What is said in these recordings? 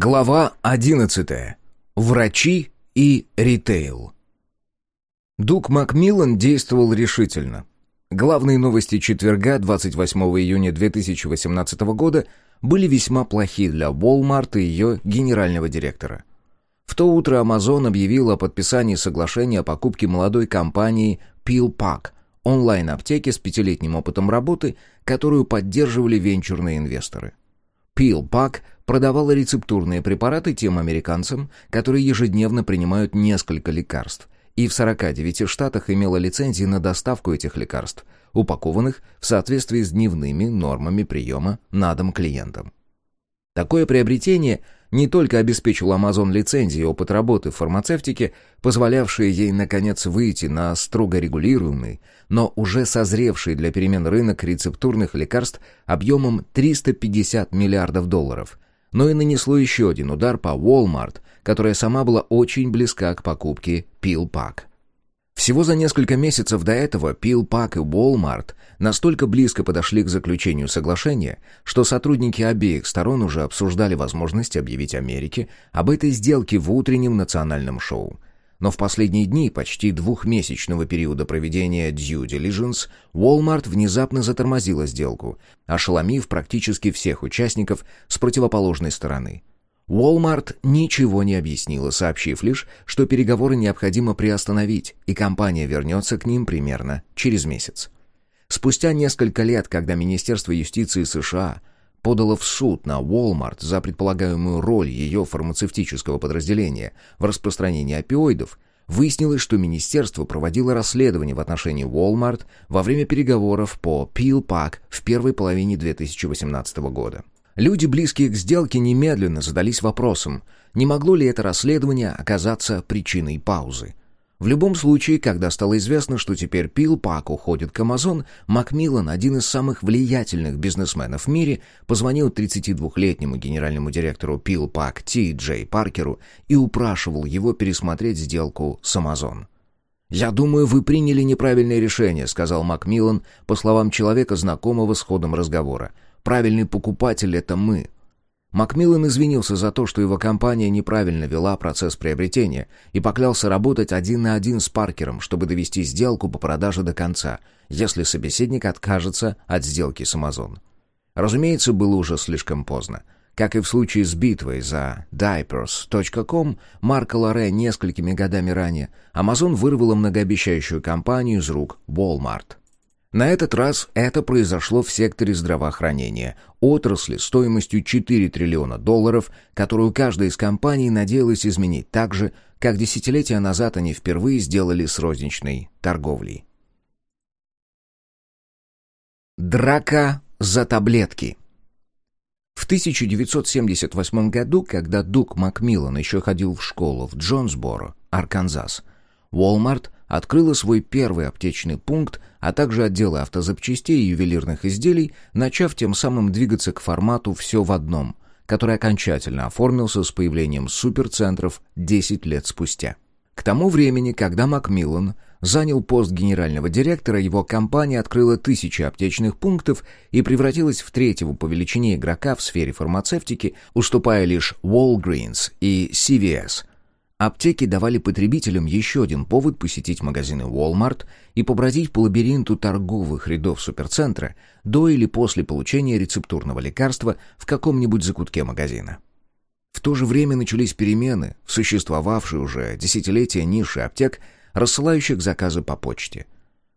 Глава 11. Врачи и ритейл. Дук Макмиллан действовал решительно. Главные новости четверга, 28 июня 2018 года, были весьма плохи для Walmart и ее генерального директора. В то утро Amazon объявил о подписании соглашения о покупке молодой компании PillPack, онлайн-аптеки с пятилетним опытом работы, которую поддерживали венчурные инвесторы. PillPack продавала рецептурные препараты тем американцам, которые ежедневно принимают несколько лекарств, и в 49 штатах имела лицензии на доставку этих лекарств, упакованных в соответствии с дневными нормами приема на дом клиентам. Такое приобретение не только обеспечило Amazon лицензии и опыт работы в фармацевтике, позволявшие ей, наконец, выйти на строго регулируемый, но уже созревший для перемен рынок рецептурных лекарств объемом 350 миллиардов долларов, но и нанесло еще один удар по Walmart, которая сама была очень близка к покупке PillPack. Всего за несколько месяцев до этого PillPack и Walmart настолько близко подошли к заключению соглашения, что сотрудники обеих сторон уже обсуждали возможность объявить Америке об этой сделке в утреннем национальном шоу. Но в последние дни почти двухмесячного периода проведения due diligence Walmart внезапно затормозила сделку, ошеломив практически всех участников с противоположной стороны – Walmart ничего не объяснила, сообщив лишь, что переговоры необходимо приостановить, и компания вернется к ним примерно через месяц. Спустя несколько лет, когда Министерство юстиции США подало в суд на Walmart за предполагаемую роль ее фармацевтического подразделения в распространении опиоидов, выяснилось, что министерство проводило расследование в отношении Walmart во время переговоров по PillPack в первой половине 2018 года. Люди, близкие к сделке, немедленно задались вопросом, не могло ли это расследование оказаться причиной паузы. В любом случае, когда стало известно, что теперь Пилпак уходит к Амазон, Макмиллан, один из самых влиятельных бизнесменов в мире, позвонил 32-летнему генеральному директору Пилпак Ти Джей Паркеру и упрашивал его пересмотреть сделку с Амазон. «Я думаю, вы приняли неправильное решение», — сказал Макмиллан, по словам человека, знакомого с ходом разговора. Правильный покупатель — это мы. Макмиллан извинился за то, что его компания неправильно вела процесс приобретения и поклялся работать один на один с Паркером, чтобы довести сделку по продаже до конца, если собеседник откажется от сделки с Amazon. Разумеется, было уже слишком поздно. Как и в случае с битвой за Diapers.com, Марка Лоре несколькими годами ранее, Amazon вырвала многообещающую компанию из рук Walmart. На этот раз это произошло в секторе здравоохранения, отрасли стоимостью 4 триллиона долларов, которую каждая из компаний надеялась изменить так же, как десятилетия назад они впервые сделали с розничной торговлей. Драка за таблетки В 1978 году, когда Дук Макмиллан еще ходил в школу в Джонсборо, Арканзас, Walmart открыла свой первый аптечный пункт, а также отделы автозапчастей и ювелирных изделий, начав тем самым двигаться к формату «все в одном», который окончательно оформился с появлением суперцентров 10 лет спустя. К тому времени, когда Макмиллан занял пост генерального директора, его компания открыла тысячи аптечных пунктов и превратилась в третьего по величине игрока в сфере фармацевтики, уступая лишь Walgreens и CVS, Аптеки давали потребителям еще один повод посетить магазины Walmart и побродить по лабиринту торговых рядов суперцентра до или после получения рецептурного лекарства в каком-нибудь закутке магазина. В то же время начались перемены в существовавшей уже десятилетия ниши аптек, рассылающих заказы по почте.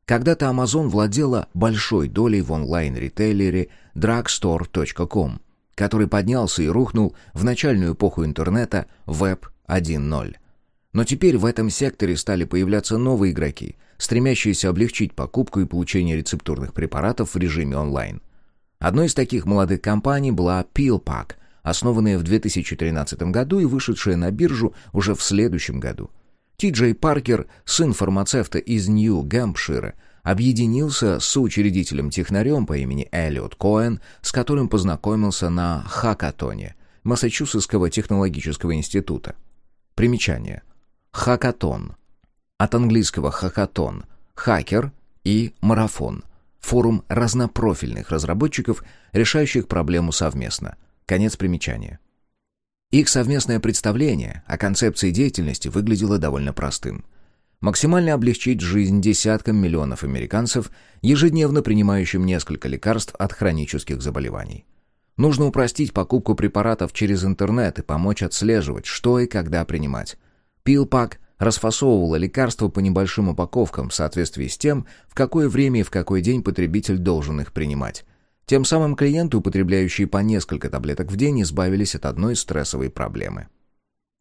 Когда-то Amazon владела большой долей в онлайн-ритейлере drugstore.com, который поднялся и рухнул в начальную эпоху интернета Web 1.0. Но теперь в этом секторе стали появляться новые игроки, стремящиеся облегчить покупку и получение рецептурных препаратов в режиме онлайн. Одной из таких молодых компаний была PillPack, основанная в 2013 году и вышедшая на биржу уже в следующем году. Ти Джей Паркер, сын фармацевта из Нью-Гэмпшира, объединился с соучредителем-технарем по имени Эллиот Коэн, с которым познакомился на Хакатоне Массачусетского технологического института. Примечание. Хакатон. От английского хакатон – хакер и марафон. Форум разнопрофильных разработчиков, решающих проблему совместно. Конец примечания. Их совместное представление о концепции деятельности выглядело довольно простым. Максимально облегчить жизнь десяткам миллионов американцев, ежедневно принимающим несколько лекарств от хронических заболеваний. Нужно упростить покупку препаратов через интернет и помочь отслеживать, что и когда принимать. Пилпак расфасовывала лекарства по небольшим упаковкам в соответствии с тем, в какое время и в какой день потребитель должен их принимать. Тем самым клиенты, употребляющие по несколько таблеток в день, избавились от одной стрессовой проблемы.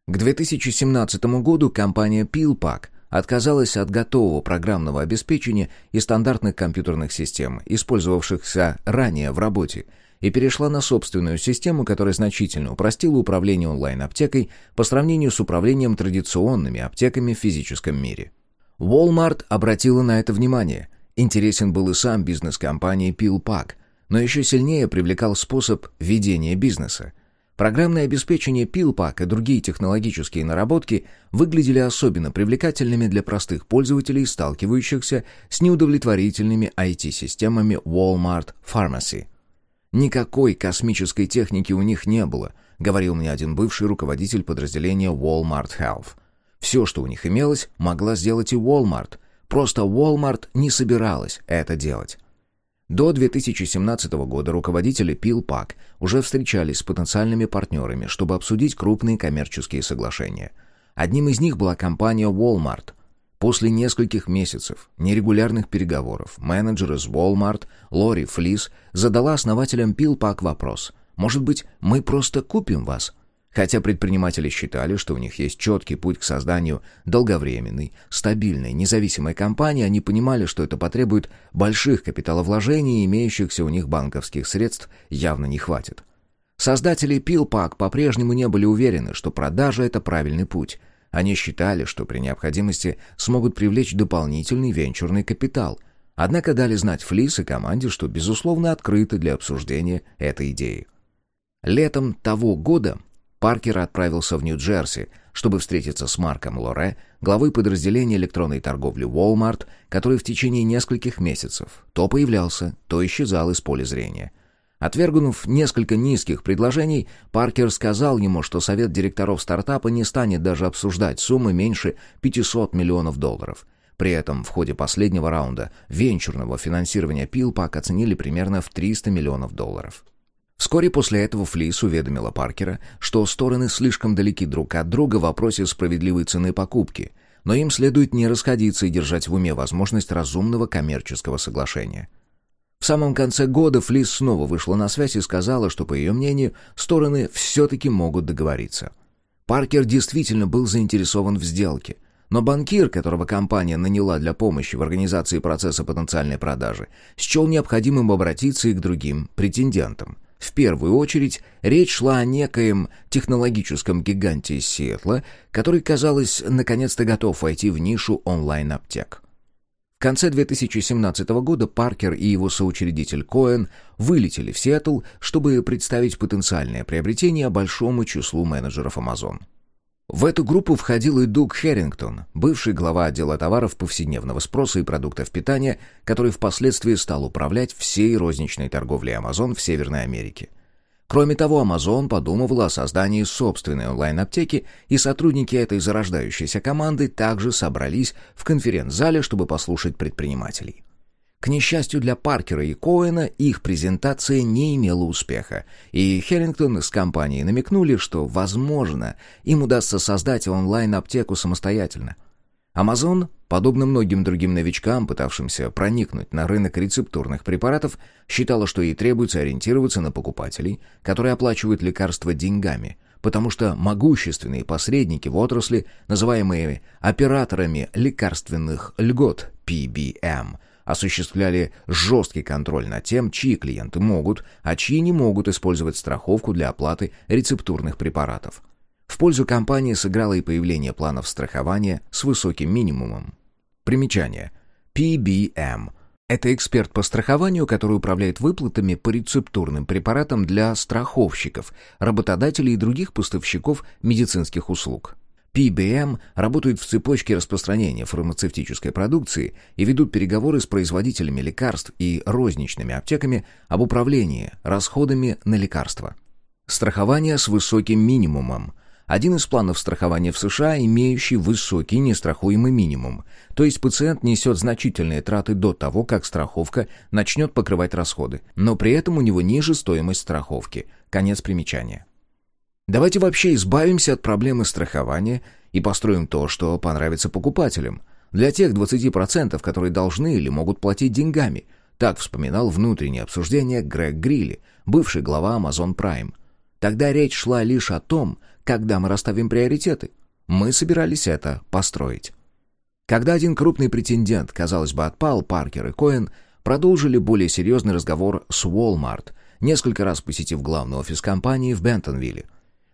К 2017 году компания PillPack отказалась от готового программного обеспечения и стандартных компьютерных систем, использовавшихся ранее в работе, и перешла на собственную систему, которая значительно упростила управление онлайн-аптекой по сравнению с управлением традиционными аптеками в физическом мире. Walmart обратила на это внимание. Интересен был и сам бизнес компании PillPack, но еще сильнее привлекал способ ведения бизнеса. Программное обеспечение PillPack и другие технологические наработки выглядели особенно привлекательными для простых пользователей, сталкивающихся с неудовлетворительными IT-системами Walmart Pharmacy. Никакой космической техники у них не было, говорил мне один бывший руководитель подразделения Walmart Health. Все, что у них имелось, могла сделать и Walmart. Просто Walmart не собиралась это делать. До 2017 года руководители PillPack уже встречались с потенциальными партнерами, чтобы обсудить крупные коммерческие соглашения. Одним из них была компания Walmart – После нескольких месяцев нерегулярных переговоров менеджер из Walmart Лори Флис задала основателям Пилпак вопрос «Может быть, мы просто купим вас?» Хотя предприниматели считали, что у них есть четкий путь к созданию долговременной, стабильной, независимой компании, они понимали, что это потребует больших капиталовложений имеющихся у них банковских средств явно не хватит. Создатели Пилпак по-прежнему не были уверены, что продажа — это правильный путь — они считали, что при необходимости смогут привлечь дополнительный венчурный капитал. Однако дали знать Флис и команде, что, безусловно, открыты для обсуждения этой идеи. Летом того года Паркер отправился в Нью-Джерси, чтобы встретиться с Марком Лоре, главой подразделения электронной торговли Walmart, который в течение нескольких месяцев то появлялся, то исчезал из поля зрения – Отвергнув несколько низких предложений, Паркер сказал ему, что совет директоров стартапа не станет даже обсуждать суммы меньше 500 миллионов долларов. При этом в ходе последнего раунда венчурного финансирования Пилпак оценили примерно в 300 миллионов долларов. Вскоре после этого Флис уведомила Паркера, что стороны слишком далеки друг от друга в вопросе справедливой цены покупки, но им следует не расходиться и держать в уме возможность разумного коммерческого соглашения. В самом конце года Флис снова вышла на связь и сказала, что, по ее мнению, стороны все-таки могут договориться. Паркер действительно был заинтересован в сделке, но банкир, которого компания наняла для помощи в организации процесса потенциальной продажи, счел необходимым обратиться и к другим претендентам. В первую очередь речь шла о некоем технологическом гиганте из Сиэтла, который, казалось, наконец-то готов войти в нишу онлайн-аптек. В конце 2017 года Паркер и его соучредитель Коэн вылетели в Сиэтл, чтобы представить потенциальное приобретение большому числу менеджеров Amazon. В эту группу входил и Дуг Херрингтон, бывший глава отдела товаров повседневного спроса и продуктов питания, который впоследствии стал управлять всей розничной торговлей Amazon в Северной Америке – Кроме того, Amazon подумывала о создании собственной онлайн-аптеки, и сотрудники этой зарождающейся команды также собрались в конференц-зале, чтобы послушать предпринимателей. К несчастью для Паркера и Коэна, их презентация не имела успеха, и Хеллингтон из компании намекнули, что, возможно, им удастся создать онлайн-аптеку самостоятельно – Amazon, подобно многим другим новичкам, пытавшимся проникнуть на рынок рецептурных препаратов, считала, что ей требуется ориентироваться на покупателей, которые оплачивают лекарства деньгами, потому что могущественные посредники в отрасли, называемые операторами лекарственных льгот PBM, осуществляли жесткий контроль над тем, чьи клиенты могут, а чьи не могут использовать страховку для оплаты рецептурных препаратов. В пользу компании сыграло и появление планов страхования с высоким минимумом. Примечание. PBM – это эксперт по страхованию, который управляет выплатами по рецептурным препаратам для страховщиков, работодателей и других поставщиков медицинских услуг. PBM работают в цепочке распространения фармацевтической продукции и ведут переговоры с производителями лекарств и розничными аптеками об управлении расходами на лекарства. Страхование с высоким минимумом. Один из планов страхования в США, имеющий высокий нестрахуемый минимум. То есть пациент несет значительные траты до того, как страховка начнет покрывать расходы, но при этом у него ниже стоимость страховки. Конец примечания. Давайте вообще избавимся от проблемы страхования и построим то, что понравится покупателям. Для тех 20%, которые должны или могут платить деньгами. Так вспоминал внутреннее обсуждение Грег Грилли, бывший глава Amazon Prime. Тогда речь шла лишь о том, когда мы расставим приоритеты. Мы собирались это построить. Когда один крупный претендент, казалось бы, отпал, Паркер и Коэн продолжили более серьезный разговор с Walmart, несколько раз посетив главный офис компании в Бентонвилле.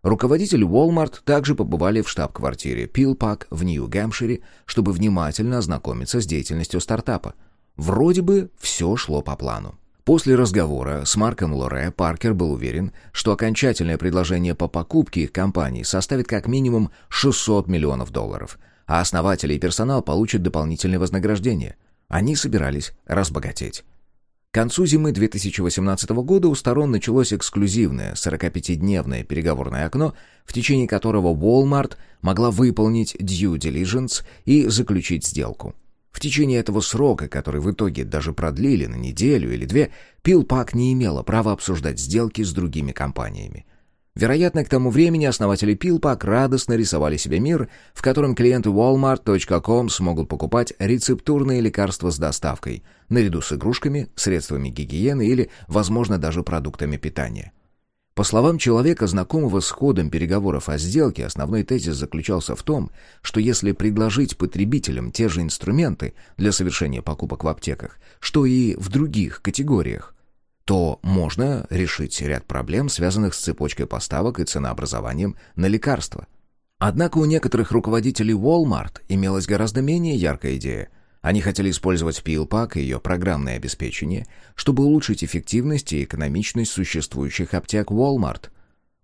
Руководители Walmart также побывали в штаб-квартире Пилпак в Нью-Гэмпшире, чтобы внимательно ознакомиться с деятельностью стартапа. Вроде бы все шло по плану. После разговора с Марком Лоре Паркер был уверен, что окончательное предложение по покупке их компании составит как минимум 600 миллионов долларов, а основатели и персонал получат дополнительное вознаграждение. Они собирались разбогатеть. К концу зимы 2018 года у сторон началось эксклюзивное 45-дневное переговорное окно, в течение которого Walmart могла выполнить due diligence и заключить сделку. В течение этого срока, который в итоге даже продлили на неделю или две, Пилпак не имела права обсуждать сделки с другими компаниями. Вероятно, к тому времени основатели Пилпак радостно рисовали себе мир, в котором клиенты Walmart.com смогут покупать рецептурные лекарства с доставкой, наряду с игрушками, средствами гигиены или, возможно, даже продуктами питания. По словам человека, знакомого с ходом переговоров о сделке, основной тезис заключался в том, что если предложить потребителям те же инструменты для совершения покупок в аптеках, что и в других категориях, то можно решить ряд проблем, связанных с цепочкой поставок и ценообразованием на лекарства. Однако у некоторых руководителей Walmart имелась гораздо менее яркая идея – они хотели использовать PillPack и ее программное обеспечение, чтобы улучшить эффективность и экономичность существующих аптек Walmart.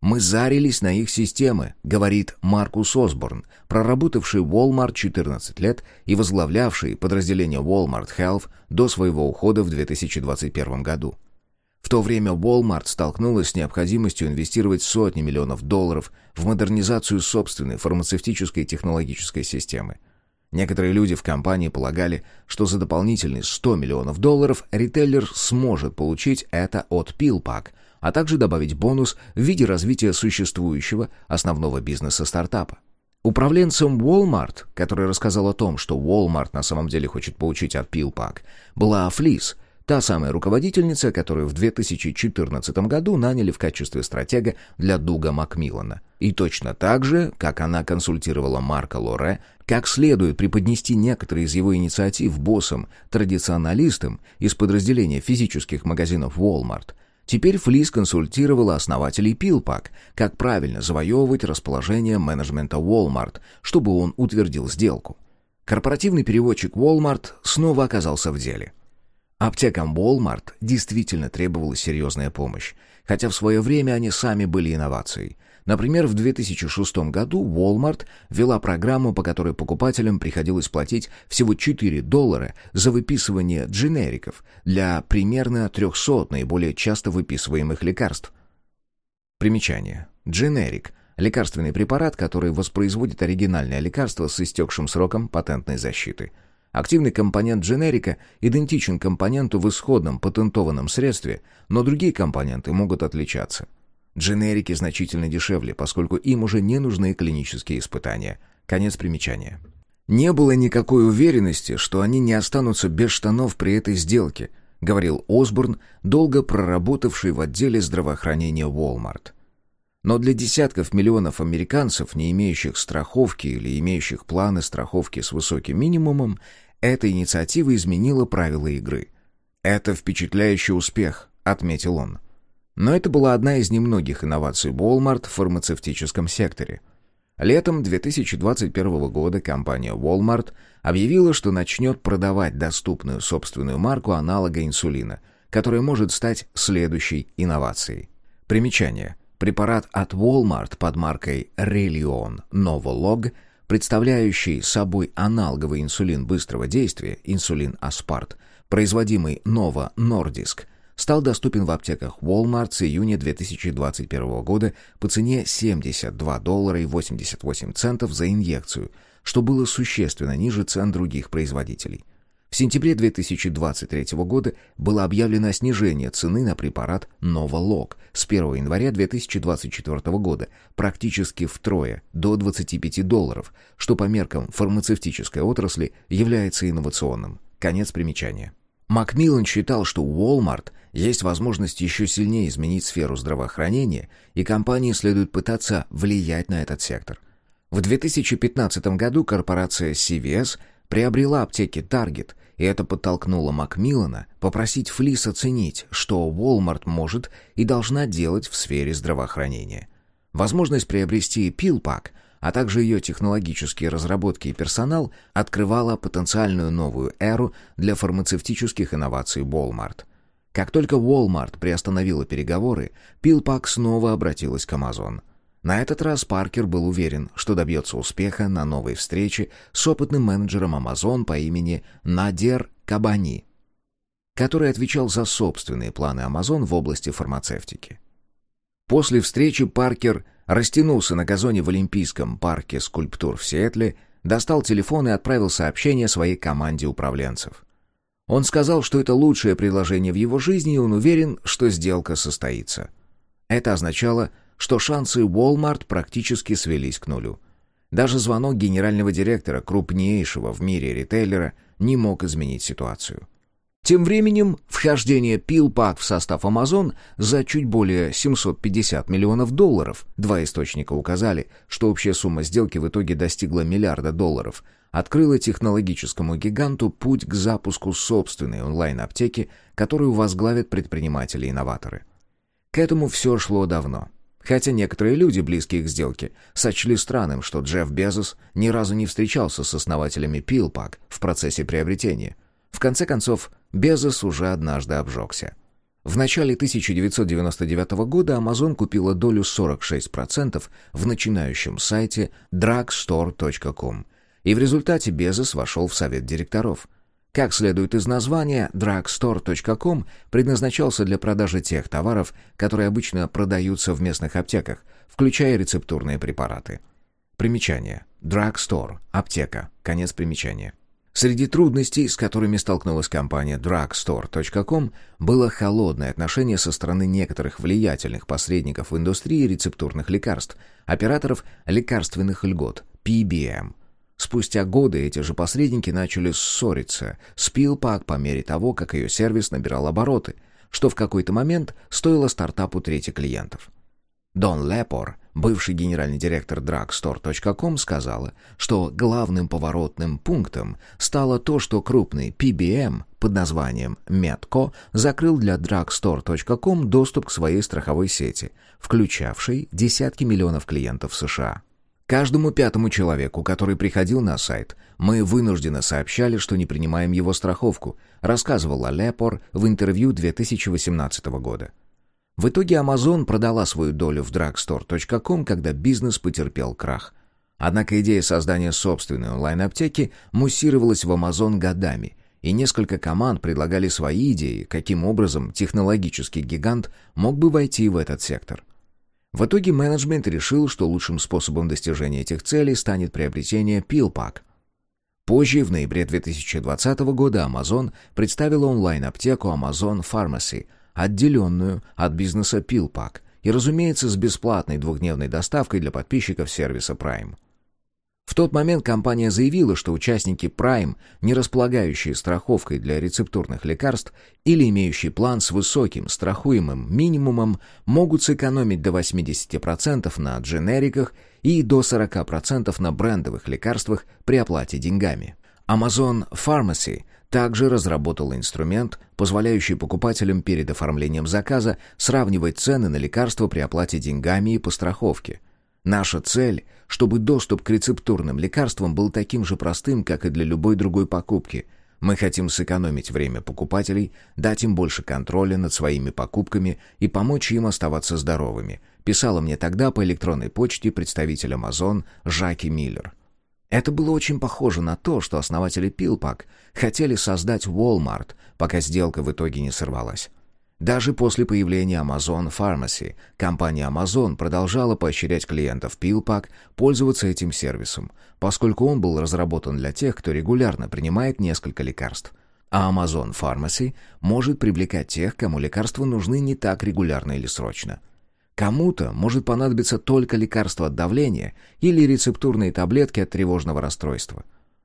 «Мы зарились на их системы», — говорит Маркус Осборн, проработавший Walmart 14 лет и возглавлявший подразделение Walmart Health до своего ухода в 2021 году. В то время Walmart столкнулась с необходимостью инвестировать сотни миллионов долларов в модернизацию собственной фармацевтической и технологической системы. Некоторые люди в компании полагали, что за дополнительные 100 миллионов долларов ритейлер сможет получить это от PillPack, а также добавить бонус в виде развития существующего основного бизнеса стартапа. Управленцем Walmart, который рассказал о том, что Walmart на самом деле хочет получить от PillPack, была Флис, Та самая руководительница, которую в 2014 году наняли в качестве стратега для Дуга Макмиллана. И точно так же, как она консультировала Марка Лоре, как следует преподнести некоторые из его инициатив боссам-традиционалистам из подразделения физических магазинов Walmart, Теперь Флис консультировала основателей Пилпак, как правильно завоевывать расположение менеджмента Walmart, чтобы он утвердил сделку. Корпоративный переводчик Walmart снова оказался в деле – Аптекам Walmart действительно требовалась серьезная помощь, хотя в свое время они сами были инновацией. Например, в 2006 году Walmart ввела программу, по которой покупателям приходилось платить всего 4 доллара за выписывание дженериков для примерно 300 наиболее часто выписываемых лекарств. Примечание. Дженерик – лекарственный препарат, который воспроизводит оригинальное лекарство с истекшим сроком патентной защиты – Активный компонент дженерика идентичен компоненту в исходном патентованном средстве, но другие компоненты могут отличаться. Дженерики значительно дешевле, поскольку им уже не нужны клинические испытания. Конец примечания. Не было никакой уверенности, что они не останутся без штанов при этой сделке, говорил Осборн, долго проработавший в отделе здравоохранения Walmart. Но для десятков миллионов американцев, не имеющих страховки или имеющих планы страховки с высоким минимумом, эта инициатива изменила правила игры. «Это впечатляющий успех», — отметил он. Но это была одна из немногих инноваций Walmart в фармацевтическом секторе. Летом 2021 года компания Walmart объявила, что начнет продавать доступную собственную марку аналога инсулина, которая может стать следующей инновацией. Примечание. Препарат от Walmart под маркой Relion Novolog – представляющий собой аналоговый инсулин быстрого действия, инсулин Аспарт, производимый Novo Nordisk, стал доступен в аптеках Walmart с июня 2021 года по цене 72 доллара и 88 центов за инъекцию, что было существенно ниже цен других производителей. В сентябре 2023 года было объявлено снижение цены на препарат Новолог с 1 января 2024 года практически втрое, до 25 долларов, что по меркам фармацевтической отрасли является инновационным. Конец примечания. Макмиллан считал, что Walmart есть возможность еще сильнее изменить сферу здравоохранения, и компании следует пытаться влиять на этот сектор. В 2015 году корпорация CVS приобрела аптеки Target, и это подтолкнуло Макмиллана попросить Флис оценить, что Walmart может и должна делать в сфере здравоохранения. Возможность приобрести PillPack – а также ее технологические разработки и персонал, открывала потенциальную новую эру для фармацевтических инноваций Walmart. Как только Walmart приостановила переговоры, Пилпак снова обратилась к Amazon. На этот раз Паркер был уверен, что добьется успеха на новой встрече с опытным менеджером Amazon по имени Надер Кабани, который отвечал за собственные планы Amazon в области фармацевтики. После встречи Паркер растянулся на газоне в Олимпийском парке скульптур в Сиэтле, достал телефон и отправил сообщение своей команде управленцев. Он сказал, что это лучшее предложение в его жизни, и он уверен, что сделка состоится. Это означало, что шансы Walmart практически свелись к нулю. Даже звонок генерального директора крупнейшего в мире ритейлера не мог изменить ситуацию. Тем временем вхождение PillPack в состав Amazon за чуть более 750 миллионов долларов, два источника указали, что общая сумма сделки в итоге достигла миллиарда долларов, открыла технологическому гиганту путь к запуску собственной онлайн-аптеки, которую возглавят предприниматели-инноваторы. К этому все шло давно. Хотя некоторые люди, близкие к сделке, сочли странным, что Джефф Безос ни разу не встречался с основателями PillPack в процессе приобретения. В конце концов, Безос уже однажды обжегся. В начале 1999 года Amazon купила долю 46% в начинающем сайте drugstore.com, и в результате Безос вошел в совет директоров. Как следует из названия, drugstore.com предназначался для продажи тех товаров, которые обычно продаются в местных аптеках, включая рецептурные препараты. Примечание. Drugstore. Аптека. Конец примечания. Среди трудностей, с которыми столкнулась компания drugstore.com, было холодное отношение со стороны некоторых влиятельных посредников в индустрии рецептурных лекарств, операторов лекарственных льгот, PBM. Спустя годы эти же посредники начали ссориться с PillPack по мере того, как ее сервис набирал обороты, что в какой-то момент стоило стартапу трети клиентов. Дон Лепор, бывший генеральный директор Drugstore.com, сказала, что главным поворотным пунктом стало то, что крупный PBM под названием Medco закрыл для Drugstore.com доступ к своей страховой сети, включавшей десятки миллионов клиентов США. Каждому пятому человеку, который приходил на сайт, мы вынужденно сообщали, что не принимаем его страховку, рассказывала Лепор в интервью 2018 года. В итоге Amazon продала свою долю в drugstore.com, когда бизнес потерпел крах. Однако идея создания собственной онлайн-аптеки муссировалась в Amazon годами, и несколько команд предлагали свои идеи, каким образом технологический гигант мог бы войти в этот сектор. В итоге менеджмент решил, что лучшим способом достижения этих целей станет приобретение PillPack. Позже, в ноябре 2020 года, Amazon представила онлайн-аптеку Amazon Pharmacy – отделенную от бизнеса PillPack и, разумеется, с бесплатной двухдневной доставкой для подписчиков сервиса Prime. В тот момент компания заявила, что участники Prime, не располагающие страховкой для рецептурных лекарств или имеющие план с высоким страхуемым минимумом, могут сэкономить до 80% на дженериках и до 40% на брендовых лекарствах при оплате деньгами. Amazon Pharmacy также разработала инструмент, позволяющий покупателям перед оформлением заказа сравнивать цены на лекарства при оплате деньгами и по страховке. Наша цель, чтобы доступ к рецептурным лекарствам был таким же простым, как и для любой другой покупки. Мы хотим сэкономить время покупателей, дать им больше контроля над своими покупками и помочь им оставаться здоровыми, писала мне тогда по электронной почте представитель Amazon Жаки Миллер. Это было очень похоже на то, что основатели PillPack хотели создать Walmart, пока сделка в итоге не сорвалась. Даже после появления Amazon Pharmacy компания Amazon продолжала поощрять клиентов PillPack пользоваться этим сервисом, поскольку он был разработан для тех, кто регулярно принимает несколько лекарств. А Amazon Pharmacy может привлекать тех, кому лекарства нужны не так регулярно или срочно. Кому-то может понадобиться только лекарство от давления или рецептурные таблетки от тревожного расстройства.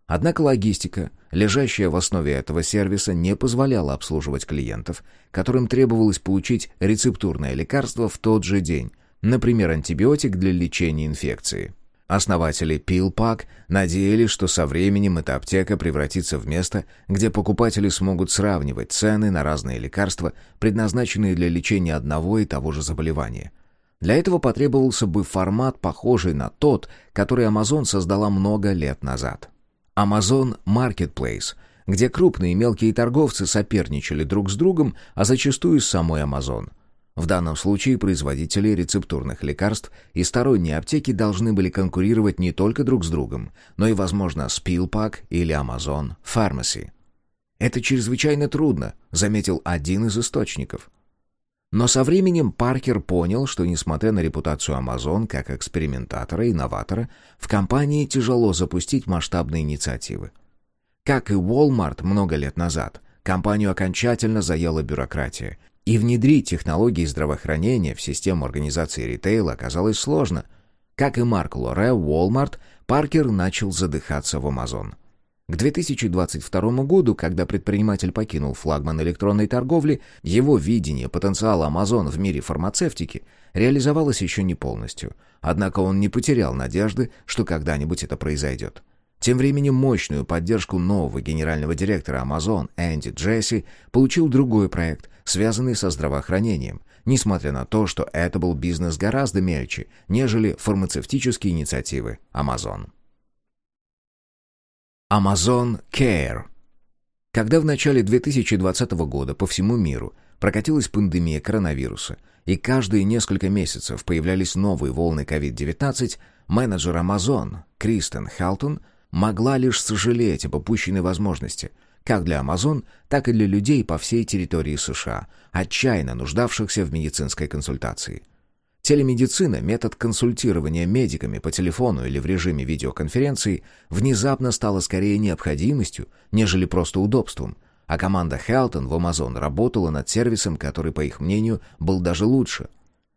Однако логистика, лежащая в основе этого сервиса, не позволяла обслуживать клиентов, которым требовалось получить рецептурное лекарство в тот же день, например, антибиотик для лечения инфекции. Основатели PillPack надеялись, что со временем эта аптека превратится в место, где покупатели смогут сравнивать цены на разные лекарства, предназначенные для лечения одного и того же заболевания. Для этого потребовался бы формат, похожий на тот, который Amazon создала много лет назад. Amazon Marketplace, где крупные и мелкие торговцы соперничали друг с другом, а зачастую с самой Amazon. В данном случае производители рецептурных лекарств и сторонние аптеки должны были конкурировать не только друг с другом, но и, возможно, с PillPack или Amazon Pharmacy. «Это чрезвычайно трудно», — заметил один из источников. Но со временем Паркер понял, что, несмотря на репутацию Amazon как экспериментатора и инноватора, в компании тяжело запустить масштабные инициативы. Как и Walmart много лет назад, компанию окончательно заела бюрократия, и внедрить технологии здравоохранения в систему организации ритейла оказалось сложно. Как и Марк Лоре, Walmart, Паркер начал задыхаться в Amazon. К 2022 году, когда предприниматель покинул флагман электронной торговли, его видение потенциала Amazon в мире фармацевтики реализовалось еще не полностью. Однако он не потерял надежды, что когда-нибудь это произойдет. Тем временем мощную поддержку нового генерального директора Amazon Энди Джесси получил другой проект, связанный со здравоохранением, несмотря на то, что это был бизнес гораздо мельче, нежели фармацевтические инициативы Amazon. Amazon Care Когда в начале 2020 года по всему миру прокатилась пандемия коронавируса, и каждые несколько месяцев появлялись новые волны COVID-19, менеджер Amazon Кристен Халтон могла лишь сожалеть об упущенной возможности – как для Amazon, так и для людей по всей территории США, отчаянно нуждавшихся в медицинской консультации. Телемедицина, метод консультирования медиками по телефону или в режиме видеоконференции, внезапно стала скорее необходимостью, нежели просто удобством, а команда Хелтон в Amazon работала над сервисом, который, по их мнению, был даже лучше.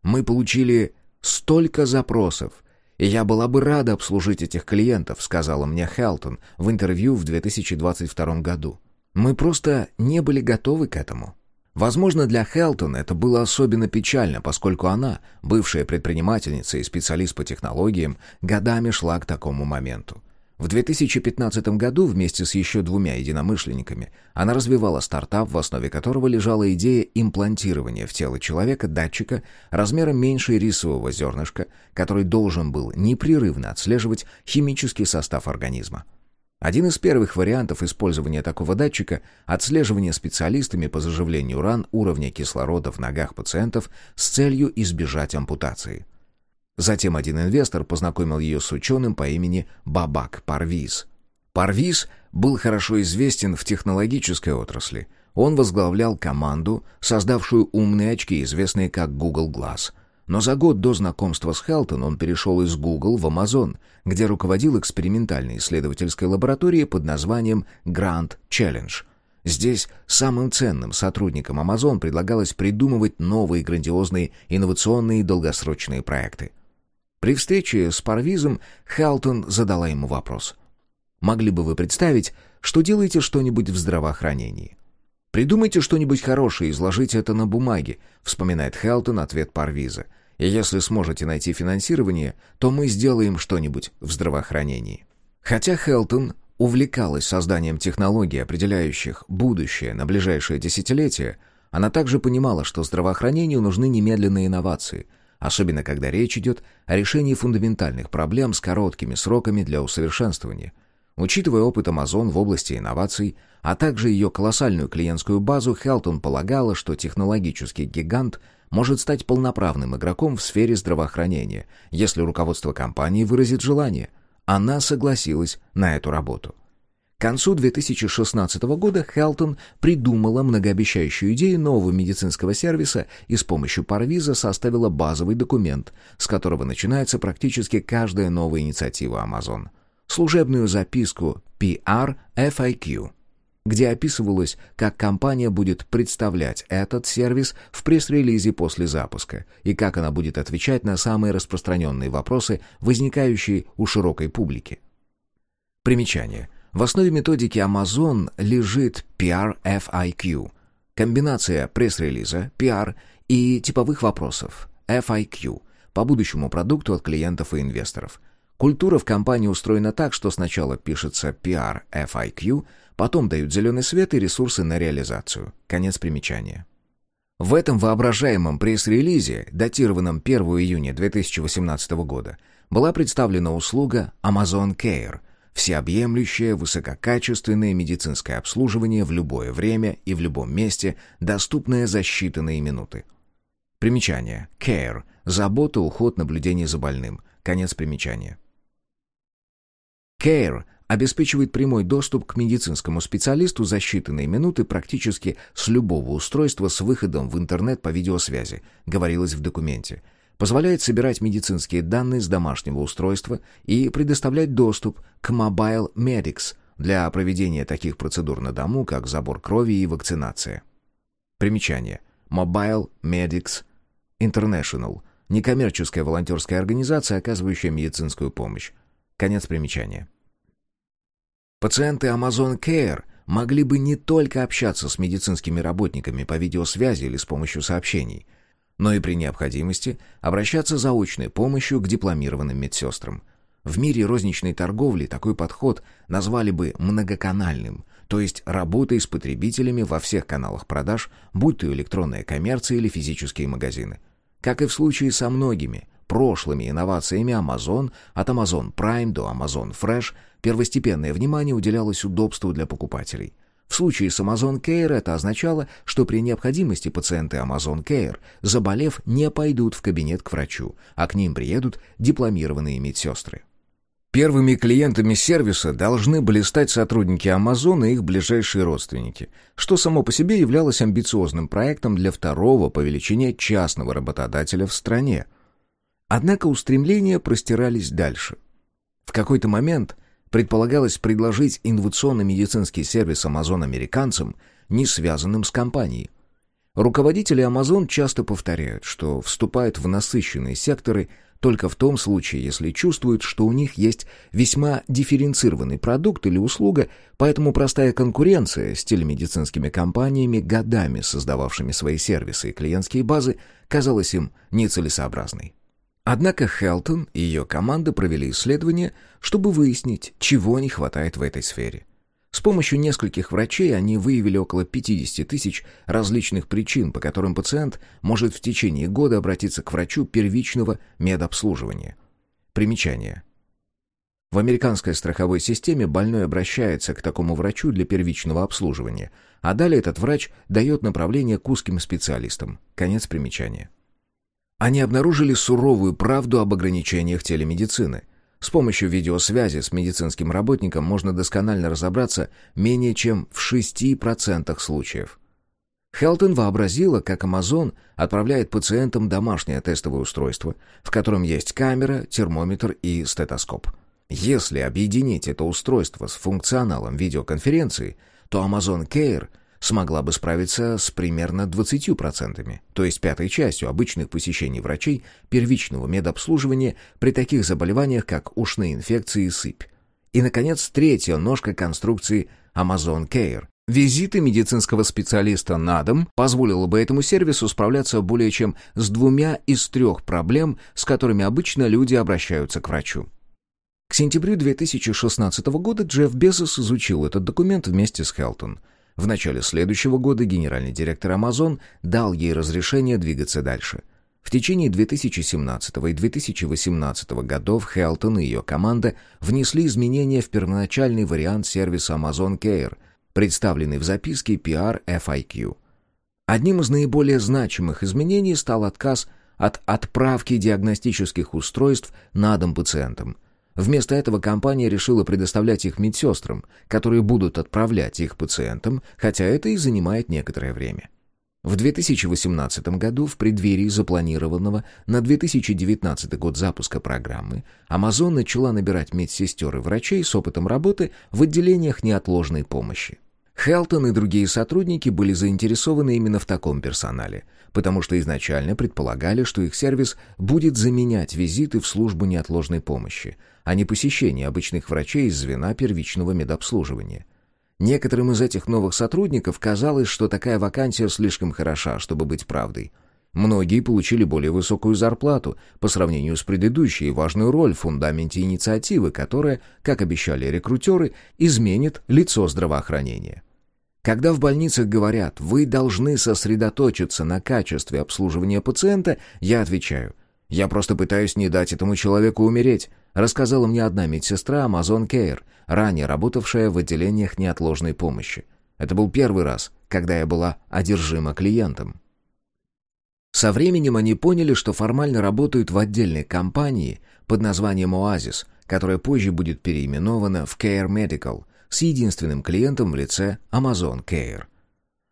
«Мы получили столько запросов», и я была бы рада обслужить этих клиентов, сказала мне Хелтон в интервью в 2022 году. Мы просто не были готовы к этому. Возможно, для Хелтон это было особенно печально, поскольку она, бывшая предпринимательница и специалист по технологиям, годами шла к такому моменту. В 2015 году вместе с еще двумя единомышленниками она развивала стартап, в основе которого лежала идея имплантирования в тело человека датчика размером меньше рисового зернышка, который должен был непрерывно отслеживать химический состав организма. Один из первых вариантов использования такого датчика – отслеживание специалистами по заживлению ран уровня кислорода в ногах пациентов с целью избежать ампутации. Затем один инвестор познакомил ее с ученым по имени Бабак Парвиз. Парвиз был хорошо известен в технологической отрасли. Он возглавлял команду, создавшую умные очки, известные как Google Glass. Но за год до знакомства с Хелтон он перешел из Google в Amazon, где руководил экспериментальной исследовательской лабораторией под названием Grand Challenge. Здесь самым ценным сотрудникам Amazon предлагалось придумывать новые грандиозные инновационные долгосрочные проекты. При встрече с Парвизом Халтон задала ему вопрос. «Могли бы вы представить, что делаете что-нибудь в здравоохранении?» «Придумайте что-нибудь хорошее и изложите это на бумаге», вспоминает Хелтон ответ Парвиза. «И если сможете найти финансирование, то мы сделаем что-нибудь в здравоохранении». Хотя Хелтон увлекалась созданием технологий, определяющих будущее на ближайшее десятилетие, она также понимала, что здравоохранению нужны немедленные инновации – особенно когда речь идет о решении фундаментальных проблем с короткими сроками для усовершенствования. Учитывая опыт Amazon в области инноваций, а также ее колоссальную клиентскую базу, Хелтон полагала, что технологический гигант может стать полноправным игроком в сфере здравоохранения, если руководство компании выразит желание. Она согласилась на эту работу. К концу 2016 года Хелтон придумала многообещающую идею нового медицинского сервиса и с помощью Парвиза составила базовый документ, с которого начинается практически каждая новая инициатива Amazon. Служебную записку PR FIQ где описывалось, как компания будет представлять этот сервис в пресс-релизе после запуска и как она будет отвечать на самые распространенные вопросы, возникающие у широкой публики. Примечание – в основе методики Amazon лежит PRFIQ – комбинация пресс-релиза, PR и типовых вопросов FIQ по будущему продукту от клиентов и инвесторов. Культура в компании устроена так, что сначала пишется PRFIQ, потом дают зеленый свет и ресурсы на реализацию. Конец примечания. В этом воображаемом пресс-релизе, датированном 1 июня 2018 года, была представлена услуга Amazon Care – Всеобъемлющее, высококачественное медицинское обслуживание в любое время и в любом месте, доступное за считанные минуты. Примечание. Care. Забота, уход, наблюдение за больным. Конец примечания. Care обеспечивает прямой доступ к медицинскому специалисту за считанные минуты практически с любого устройства с выходом в интернет по видеосвязи, говорилось в документе позволяет собирать медицинские данные с домашнего устройства и предоставлять доступ к Mobile Medics для проведения таких процедур на дому, как забор крови и вакцинация. Примечание. Mobile Medics International – некоммерческая волонтерская организация, оказывающая медицинскую помощь. Конец примечания. Пациенты Amazon Care могли бы не только общаться с медицинскими работниками по видеосвязи или с помощью сообщений – но и при необходимости обращаться за очной помощью к дипломированным медсестрам. В мире розничной торговли такой подход назвали бы многоканальным, то есть работой с потребителями во всех каналах продаж, будь то электронная коммерция или физические магазины. Как и в случае со многими прошлыми инновациями Amazon, от Amazon Prime до Amazon Fresh, первостепенное внимание уделялось удобству для покупателей. В случае с Amazon Care это означало, что при необходимости пациенты Amazon Care, заболев, не пойдут в кабинет к врачу, а к ним приедут дипломированные медсестры. Первыми клиентами сервиса должны были стать сотрудники Amazon и их ближайшие родственники, что само по себе являлось амбициозным проектом для второго по величине частного работодателя в стране. Однако устремления простирались дальше. В какой-то момент Предполагалось предложить инновационно-медицинский сервис Amazon американцам, не связанным с компанией. Руководители Amazon часто повторяют, что вступают в насыщенные секторы только в том случае, если чувствуют, что у них есть весьма дифференцированный продукт или услуга, поэтому простая конкуренция с телемедицинскими компаниями, годами создававшими свои сервисы и клиентские базы, казалась им нецелесообразной. Однако Хелтон и ее команда провели исследование, чтобы выяснить, чего не хватает в этой сфере. С помощью нескольких врачей они выявили около 50 тысяч различных причин, по которым пациент может в течение года обратиться к врачу первичного медобслуживания. Примечание. В американской страховой системе больной обращается к такому врачу для первичного обслуживания, а далее этот врач дает направление к узким специалистам. Конец примечания. Они обнаружили суровую правду об ограничениях телемедицины. С помощью видеосвязи с медицинским работником можно досконально разобраться менее чем в 6% случаев. Хелтон вообразила, как Amazon отправляет пациентам домашнее тестовое устройство, в котором есть камера, термометр и стетоскоп. Если объединить это устройство с функционалом видеоконференции, то Amazon Care – смогла бы справиться с примерно 20%, то есть пятой частью обычных посещений врачей первичного медобслуживания при таких заболеваниях, как ушные инфекции и сыпь. И, наконец, третья ножка конструкции Amazon Care. Визиты медицинского специалиста на дом позволило бы этому сервису справляться более чем с двумя из трех проблем, с которыми обычно люди обращаются к врачу. К сентябрю 2016 года Джефф Безос изучил этот документ вместе с Хелтон – в начале следующего года генеральный директор Amazon дал ей разрешение двигаться дальше. В течение 2017 и 2018 годов Хелтон и ее команда внесли изменения в первоначальный вариант сервиса Amazon Care, представленный в записке PR FIQ. Одним из наиболее значимых изменений стал отказ от отправки диагностических устройств на дом пациентам – Вместо этого компания решила предоставлять их медсестрам, которые будут отправлять их пациентам, хотя это и занимает некоторое время. В 2018 году, в преддверии запланированного на 2019 год запуска программы, Amazon начала набирать медсестер и врачей с опытом работы в отделениях неотложной помощи. Хелтон и другие сотрудники были заинтересованы именно в таком персонале, потому что изначально предполагали, что их сервис будет заменять визиты в службу неотложной помощи, а не посещение обычных врачей из звена первичного медобслуживания. Некоторым из этих новых сотрудников казалось, что такая вакансия слишком хороша, чтобы быть правдой. Многие получили более высокую зарплату по сравнению с предыдущей и важную роль в фундаменте инициативы, которая, как обещали рекрутеры, изменит лицо здравоохранения. Когда в больницах говорят «вы должны сосредоточиться на качестве обслуживания пациента», я отвечаю «я просто пытаюсь не дать этому человеку умереть», рассказала мне одна медсестра Amazon Care, ранее работавшая в отделениях неотложной помощи. Это был первый раз, когда я была одержима клиентом. Со временем они поняли, что формально работают в отдельной компании под названием «Оазис», которая позже будет переименована в Care Medical, с единственным клиентом в лице Amazon Care.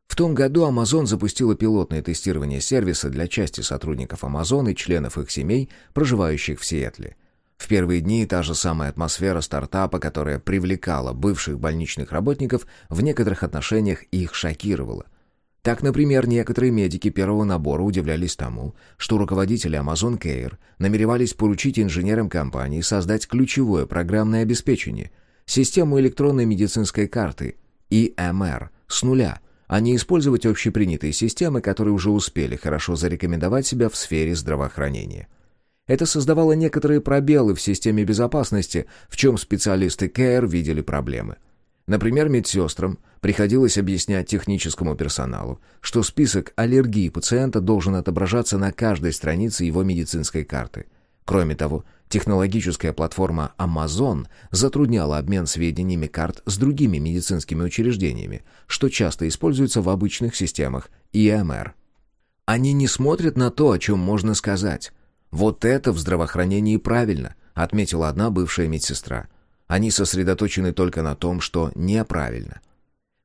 В том году Amazon запустила пилотное тестирование сервиса для части сотрудников Amazon и членов их семей, проживающих в Сиэтле – в первые дни та же самая атмосфера стартапа, которая привлекала бывших больничных работников, в некоторых отношениях их шокировала. Так, например, некоторые медики первого набора удивлялись тому, что руководители Amazon Care намеревались поручить инженерам компании создать ключевое программное обеспечение – систему электронной медицинской карты EMR с нуля, а не использовать общепринятые системы, которые уже успели хорошо зарекомендовать себя в сфере здравоохранения – это создавало некоторые пробелы в системе безопасности, в чем специалисты КР видели проблемы. Например, медсестрам приходилось объяснять техническому персоналу, что список аллергий пациента должен отображаться на каждой странице его медицинской карты. Кроме того, технологическая платформа Amazon затрудняла обмен сведениями карт с другими медицинскими учреждениями, что часто используется в обычных системах EMR. Они не смотрят на то, о чем можно сказать, «Вот это в здравоохранении правильно», — отметила одна бывшая медсестра. «Они сосредоточены только на том, что неправильно».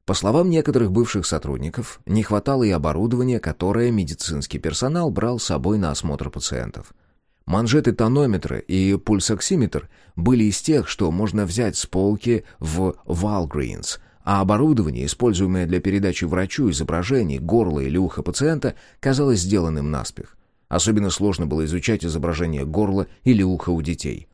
По словам некоторых бывших сотрудников, не хватало и оборудования, которое медицинский персонал брал с собой на осмотр пациентов. Манжеты-тонометры и пульсоксиметр были из тех, что можно взять с полки в Walgreens, а оборудование, используемое для передачи врачу изображений горла или уха пациента, казалось сделанным наспех. Особенно сложно было изучать изображение горла или уха у детей.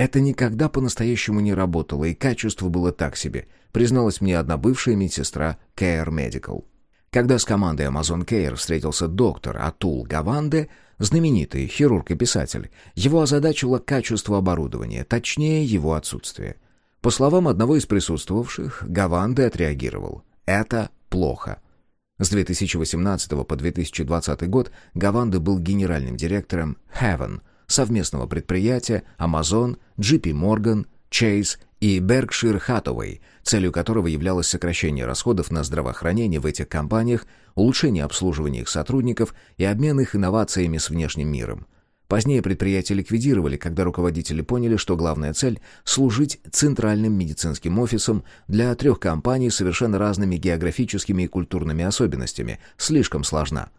Это никогда по-настоящему не работало, и качество было так себе, призналась мне одна бывшая медсестра Care Medical. Когда с командой Amazon Care встретился доктор Атул Гаванде, знаменитый хирург и писатель, его озадачило качество оборудования, точнее его отсутствие. По словам одного из присутствовавших, Гаванде отреагировал «это плохо». С 2018 по 2020 год Гаванды был генеральным директором Heaven, совместного предприятия Amazon, JP Morgan, Chase и Berkshire Hathaway, целью которого являлось сокращение расходов на здравоохранение в этих компаниях, улучшение обслуживания их сотрудников и обмен их инновациями с внешним миром. Позднее предприятие ликвидировали, когда руководители поняли, что главная цель – служить центральным медицинским офисом для трех компаний с совершенно разными географическими и культурными особенностями, слишком сложна.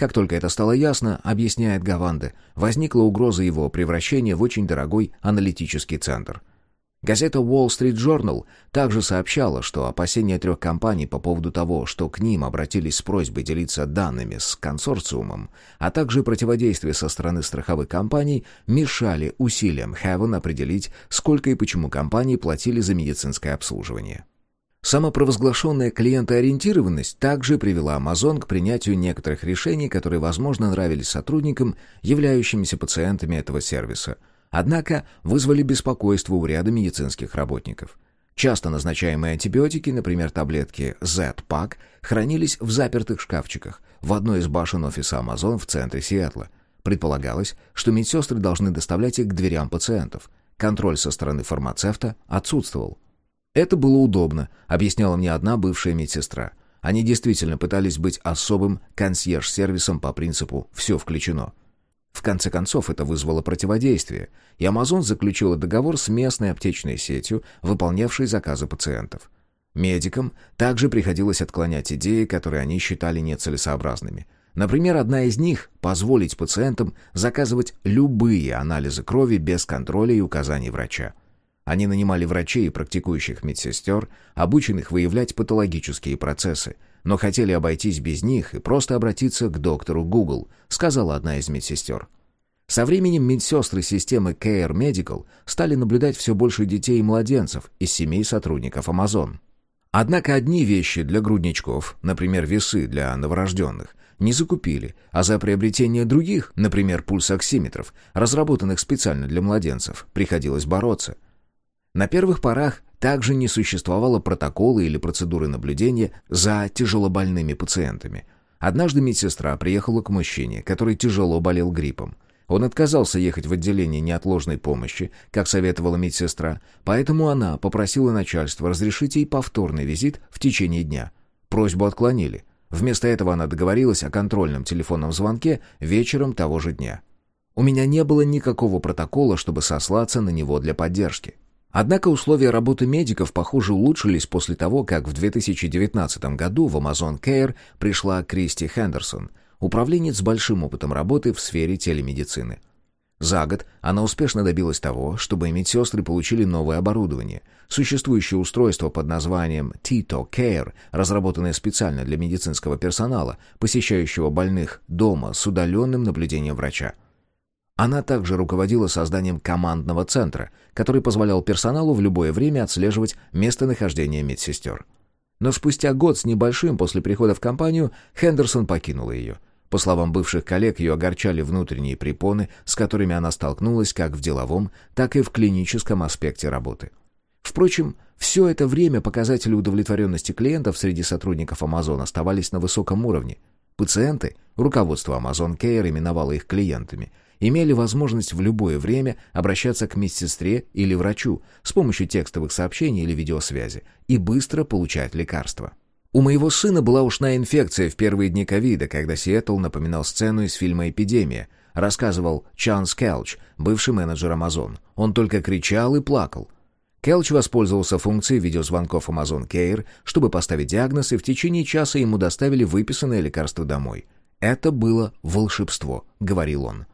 Как только это стало ясно, объясняет Гаванде, возникла угроза его превращения в очень дорогой аналитический центр – Газета Wall Street Journal также сообщала, что опасения трех компаний по поводу того, что к ним обратились с просьбой делиться данными с консорциумом, а также противодействие со стороны страховых компаний, мешали усилиям Heaven определить, сколько и почему компании платили за медицинское обслуживание. Самопровозглашенная клиентоориентированность также привела Amazon к принятию некоторых решений, которые, возможно, нравились сотрудникам, являющимися пациентами этого сервиса – Однако вызвали беспокойство у ряда медицинских работников. Часто назначаемые антибиотики, например, таблетки Z-Pack, хранились в запертых шкафчиках в одной из башен офиса Amazon в центре Сиэтла. Предполагалось, что медсестры должны доставлять их к дверям пациентов. Контроль со стороны фармацевта отсутствовал. «Это было удобно», — объясняла мне одна бывшая медсестра. Они действительно пытались быть особым консьерж-сервисом по принципу «все включено». В конце концов, это вызвало противодействие, и Amazon заключила договор с местной аптечной сетью, выполнявшей заказы пациентов. Медикам также приходилось отклонять идеи, которые они считали нецелесообразными. Например, одна из них – позволить пациентам заказывать любые анализы крови без контроля и указаний врача. Они нанимали врачей и практикующих медсестер, обученных выявлять патологические процессы, но хотели обойтись без них и просто обратиться к доктору Google, сказала одна из медсестер. Со временем медсестры системы Care Medical стали наблюдать все больше детей и младенцев из семей сотрудников Amazon. Однако одни вещи для грудничков, например, весы для новорожденных, не закупили, а за приобретение других, например, пульсоксиметров, разработанных специально для младенцев, приходилось бороться. На первых порах также не существовало протокола или процедуры наблюдения за тяжелобольными пациентами. Однажды медсестра приехала к мужчине, который тяжело болел гриппом. Он отказался ехать в отделение неотложной помощи, как советовала медсестра, поэтому она попросила начальство разрешить ей повторный визит в течение дня. Просьбу отклонили. Вместо этого она договорилась о контрольном телефонном звонке вечером того же дня. У меня не было никакого протокола, чтобы сослаться на него для поддержки. Однако условия работы медиков, похоже, улучшились после того, как в 2019 году в Amazon Care пришла Кристи Хендерсон, управленец с большим опытом работы в сфере телемедицины. За год она успешно добилась того, чтобы медсестры получили новое оборудование. Существующее устройство под названием Tito Care, разработанное специально для медицинского персонала, посещающего больных дома с удаленным наблюдением врача. Она также руководила созданием командного центра, который позволял персоналу в любое время отслеживать местонахождение медсестер. Но спустя год с небольшим после прихода в компанию Хендерсон покинула ее – по словам бывших коллег, ее огорчали внутренние препоны, с которыми она столкнулась как в деловом, так и в клиническом аспекте работы. Впрочем, все это время показатели удовлетворенности клиентов среди сотрудников Amazon оставались на высоком уровне. Пациенты, руководство Amazon Care именовало их клиентами, имели возможность в любое время обращаться к медсестре или врачу с помощью текстовых сообщений или видеосвязи и быстро получать лекарства. У моего сына была ушная инфекция в первые дни ковида, когда Сиэтл напоминал сцену из фильма «Эпидемия», рассказывал Чанс Келч, бывший менеджер Amazon. Он только кричал и плакал. Келч воспользовался функцией видеозвонков Amazon Care, чтобы поставить диагноз, и в течение часа ему доставили выписанное лекарство домой. «Это было волшебство», — говорил он.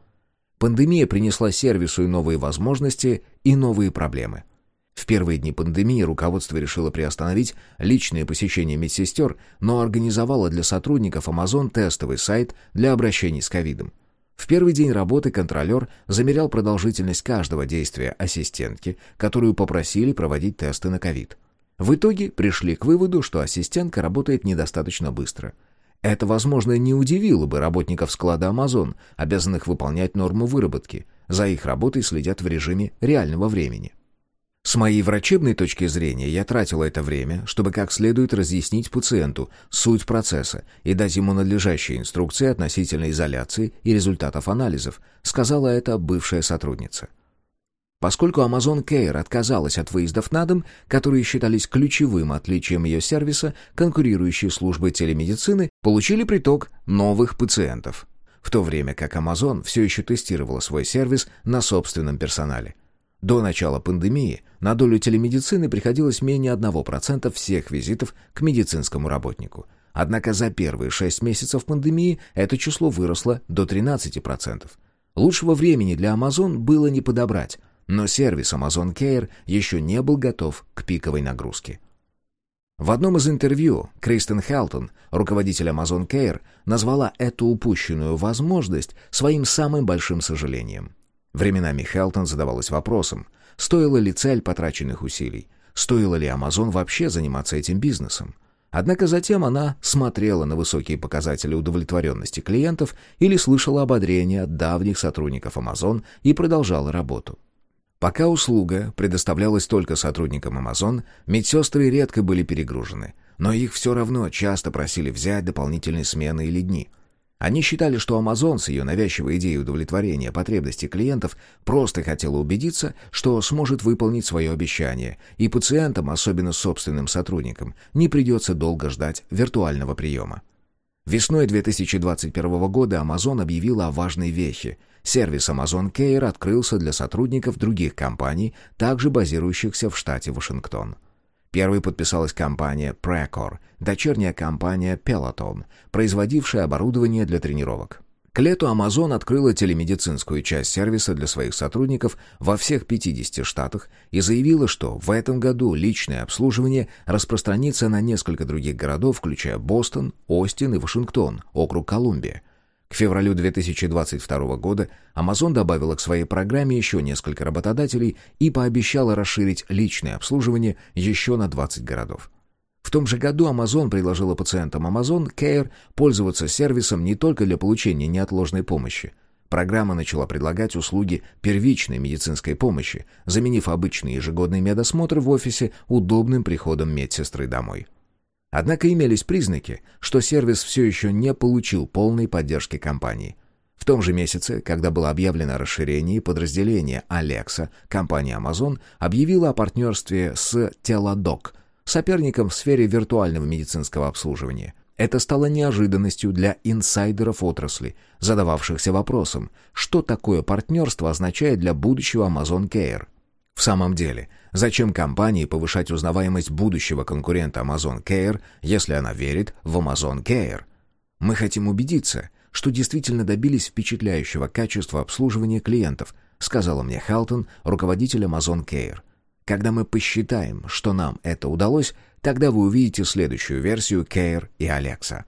Пандемия принесла сервису и новые возможности, и новые проблемы — в первые дни пандемии руководство решило приостановить личные посещения медсестер, но организовало для сотрудников Amazon тестовый сайт для обращений с ковидом. В первый день работы контролер замерял продолжительность каждого действия ассистентки, которую попросили проводить тесты на ковид. В итоге пришли к выводу, что ассистентка работает недостаточно быстро. Это, возможно, не удивило бы работников склада Amazon, обязанных выполнять норму выработки. За их работой следят в режиме реального времени. С моей врачебной точки зрения я тратила это время, чтобы как следует разъяснить пациенту суть процесса и дать ему надлежащие инструкции относительно изоляции и результатов анализов, сказала эта бывшая сотрудница. Поскольку Amazon Care отказалась от выездов на дом, которые считались ключевым отличием ее сервиса, конкурирующие службы телемедицины получили приток новых пациентов, в то время как Amazon все еще тестировала свой сервис на собственном персонале. До начала пандемии на долю телемедицины приходилось менее 1% всех визитов к медицинскому работнику. Однако за первые 6 месяцев пандемии это число выросло до 13%. Лучшего времени для Amazon было не подобрать, но сервис Amazon Care еще не был готов к пиковой нагрузке. В одном из интервью Кристен Хелтон, руководитель Amazon Care, назвала эту упущенную возможность своим самым большим сожалением. Временами Хелтон задавалась вопросом, стоила ли цель потраченных усилий, стоило ли Amazon вообще заниматься этим бизнесом. Однако затем она смотрела на высокие показатели удовлетворенности клиентов или слышала ободрение от давних сотрудников Amazon и продолжала работу. Пока услуга предоставлялась только сотрудникам Amazon, медсестры редко были перегружены, но их все равно часто просили взять дополнительные смены или дни – они считали, что Amazon с ее навязчивой идеей удовлетворения потребностей клиентов просто хотела убедиться, что сможет выполнить свое обещание, и пациентам, особенно собственным сотрудникам, не придется долго ждать виртуального приема. Весной 2021 года Amazon объявила о важной вехе. Сервис Amazon Care открылся для сотрудников других компаний, также базирующихся в штате Вашингтон. Первой подписалась компания Precor, дочерняя компания Peloton, производившая оборудование для тренировок. К лету Amazon открыла телемедицинскую часть сервиса для своих сотрудников во всех 50 штатах и заявила, что в этом году личное обслуживание распространится на несколько других городов, включая Бостон, Остин и Вашингтон, округ Колумбия. К февралю 2022 года Amazon добавила к своей программе еще несколько работодателей и пообещала расширить личное обслуживание еще на 20 городов. В том же году Amazon предложила пациентам Amazon Care пользоваться сервисом не только для получения неотложной помощи. Программа начала предлагать услуги первичной медицинской помощи, заменив обычный ежегодный медосмотр в офисе удобным приходом медсестры домой. Однако имелись признаки, что сервис все еще не получил полной поддержки компании. В том же месяце, когда было объявлено о расширении, подразделение Alexa, компания Amazon, объявила о партнерстве с Teladoc – соперником в сфере виртуального медицинского обслуживания. Это стало неожиданностью для инсайдеров отрасли, задававшихся вопросом, что такое партнерство означает для будущего Amazon Care. В самом деле, зачем компании повышать узнаваемость будущего конкурента Amazon Care, если она верит в Amazon Care? Мы хотим убедиться, что действительно добились впечатляющего качества обслуживания клиентов, сказала мне Халтон, руководитель Amazon Care. Когда мы посчитаем, что нам это удалось, тогда вы увидите следующую версию Care и Alexa.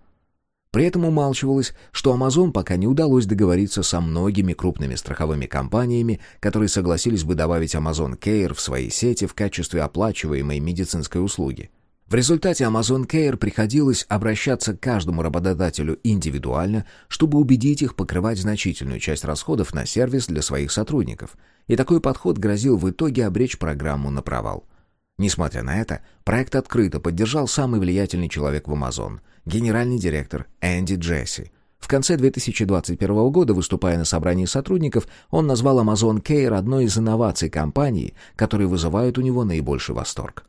При этом умалчивалось, что Amazon пока не удалось договориться со многими крупными страховыми компаниями, которые согласились бы добавить Amazon Care в свои сети в качестве оплачиваемой медицинской услуги. В результате Amazon Care приходилось обращаться к каждому работодателю индивидуально, чтобы убедить их покрывать значительную часть расходов на сервис для своих сотрудников. И такой подход грозил в итоге обречь программу на провал. Несмотря на это, проект открыто поддержал самый влиятельный человек в Amazon – генеральный директор Энди Джесси. В конце 2021 года, выступая на собрании сотрудников, он назвал Amazon Care одной из инноваций компании, которые вызывают у него наибольший восторг.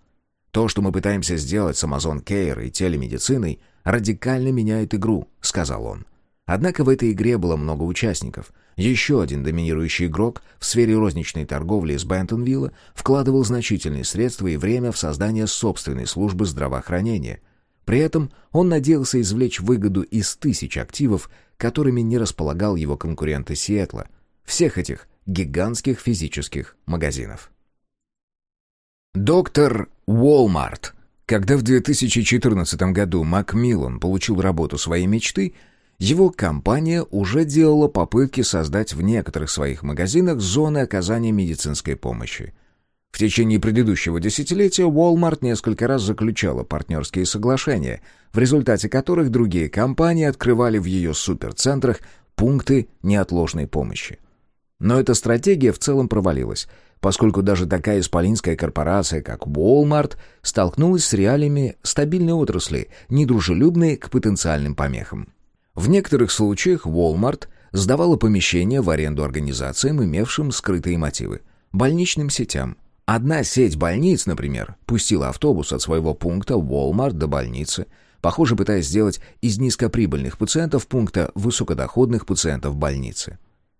То, что мы пытаемся сделать с Amazon Care и телемедициной, радикально меняет игру, сказал он. Однако в этой игре было много участников. Еще один доминирующий игрок в сфере розничной торговли из Бентонвилла вкладывал значительные средства и время в создание собственной службы здравоохранения. При этом он надеялся извлечь выгоду из тысяч активов, которыми не располагал его конкурент из Сиэтла, всех этих гигантских физических магазинов. Доктор Walmart. Когда в 2014 году Макмиллан получил работу своей мечты, его компания уже делала попытки создать в некоторых своих магазинах зоны оказания медицинской помощи. В течение предыдущего десятилетия Walmart несколько раз заключала партнерские соглашения, в результате которых другие компании открывали в ее суперцентрах пункты неотложной помощи. Но эта стратегия в целом провалилась – поскольку даже такая исполинская корпорация, как Walmart, столкнулась с реалиями стабильной отрасли, недружелюбной к потенциальным помехам. В некоторых случаях Walmart сдавала помещения в аренду организациям, имевшим скрытые мотивы, больничным сетям. Одна сеть больниц, например, пустила автобус от своего пункта Walmart до больницы, похоже, пытаясь сделать из низкоприбыльных пациентов пункта высокодоходных пациентов больницы.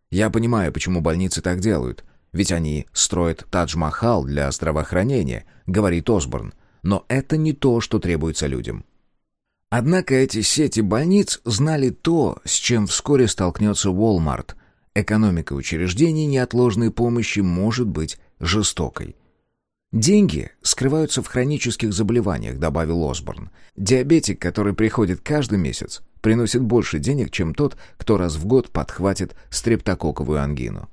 Я понимаю, почему больницы так делают. Ведь они строят Тадж-Махал для здравоохранения, говорит Осборн. Но это не то, что требуется людям. Однако эти сети больниц знали то, с чем вскоре столкнется Walmart. Экономика учреждений неотложной помощи может быть жестокой. «Деньги скрываются в хронических заболеваниях», — добавил Осборн. «Диабетик, который приходит каждый месяц, приносит больше денег, чем тот, кто раз в год подхватит стрептококковую ангину».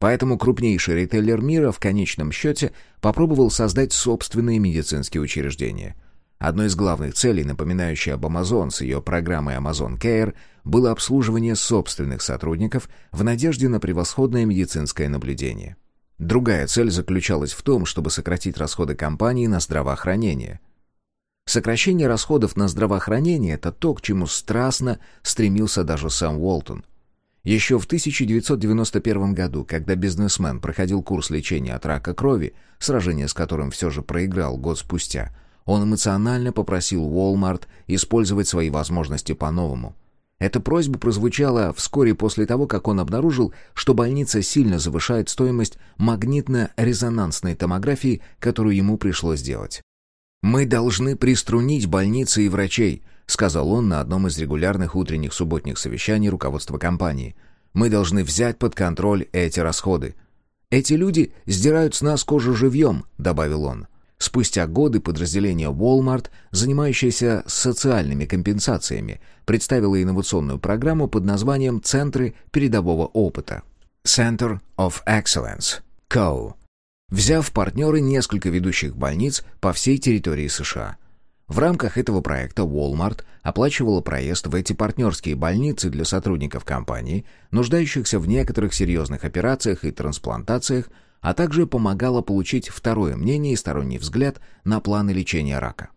Поэтому крупнейший ритейлер мира в конечном счете попробовал создать собственные медицинские учреждения. Одной из главных целей, напоминающей об Amazon с ее программой Amazon Care, было обслуживание собственных сотрудников в надежде на превосходное медицинское наблюдение. Другая цель заключалась в том, чтобы сократить расходы компании на здравоохранение. Сокращение расходов на здравоохранение – это то, к чему страстно стремился даже сам Уолтон. Еще в 1991 году, когда бизнесмен проходил курс лечения от рака крови, сражение с которым все же проиграл год спустя, Он эмоционально попросил Walmart использовать свои возможности по-новому. Эта просьба прозвучала вскоре после того, как он обнаружил, что больница сильно завышает стоимость магнитно-резонансной томографии, которую ему пришлось делать. «Мы должны приструнить больницы и врачей», сказал он на одном из регулярных утренних субботних совещаний руководства компании. «Мы должны взять под контроль эти расходы». «Эти люди сдирают с нас кожу живьем», — добавил он. Спустя годы подразделение Walmart, занимающееся социальными компенсациями, представило инновационную программу под названием «Центры передового опыта» Center of Excellence, CO, взяв партнеры несколько ведущих больниц по всей территории США. В рамках этого проекта Walmart оплачивала проезд в эти партнерские больницы для сотрудников компании, нуждающихся в некоторых серьезных операциях и трансплантациях, а также помогала получить второе мнение и сторонний взгляд на планы лечения рака.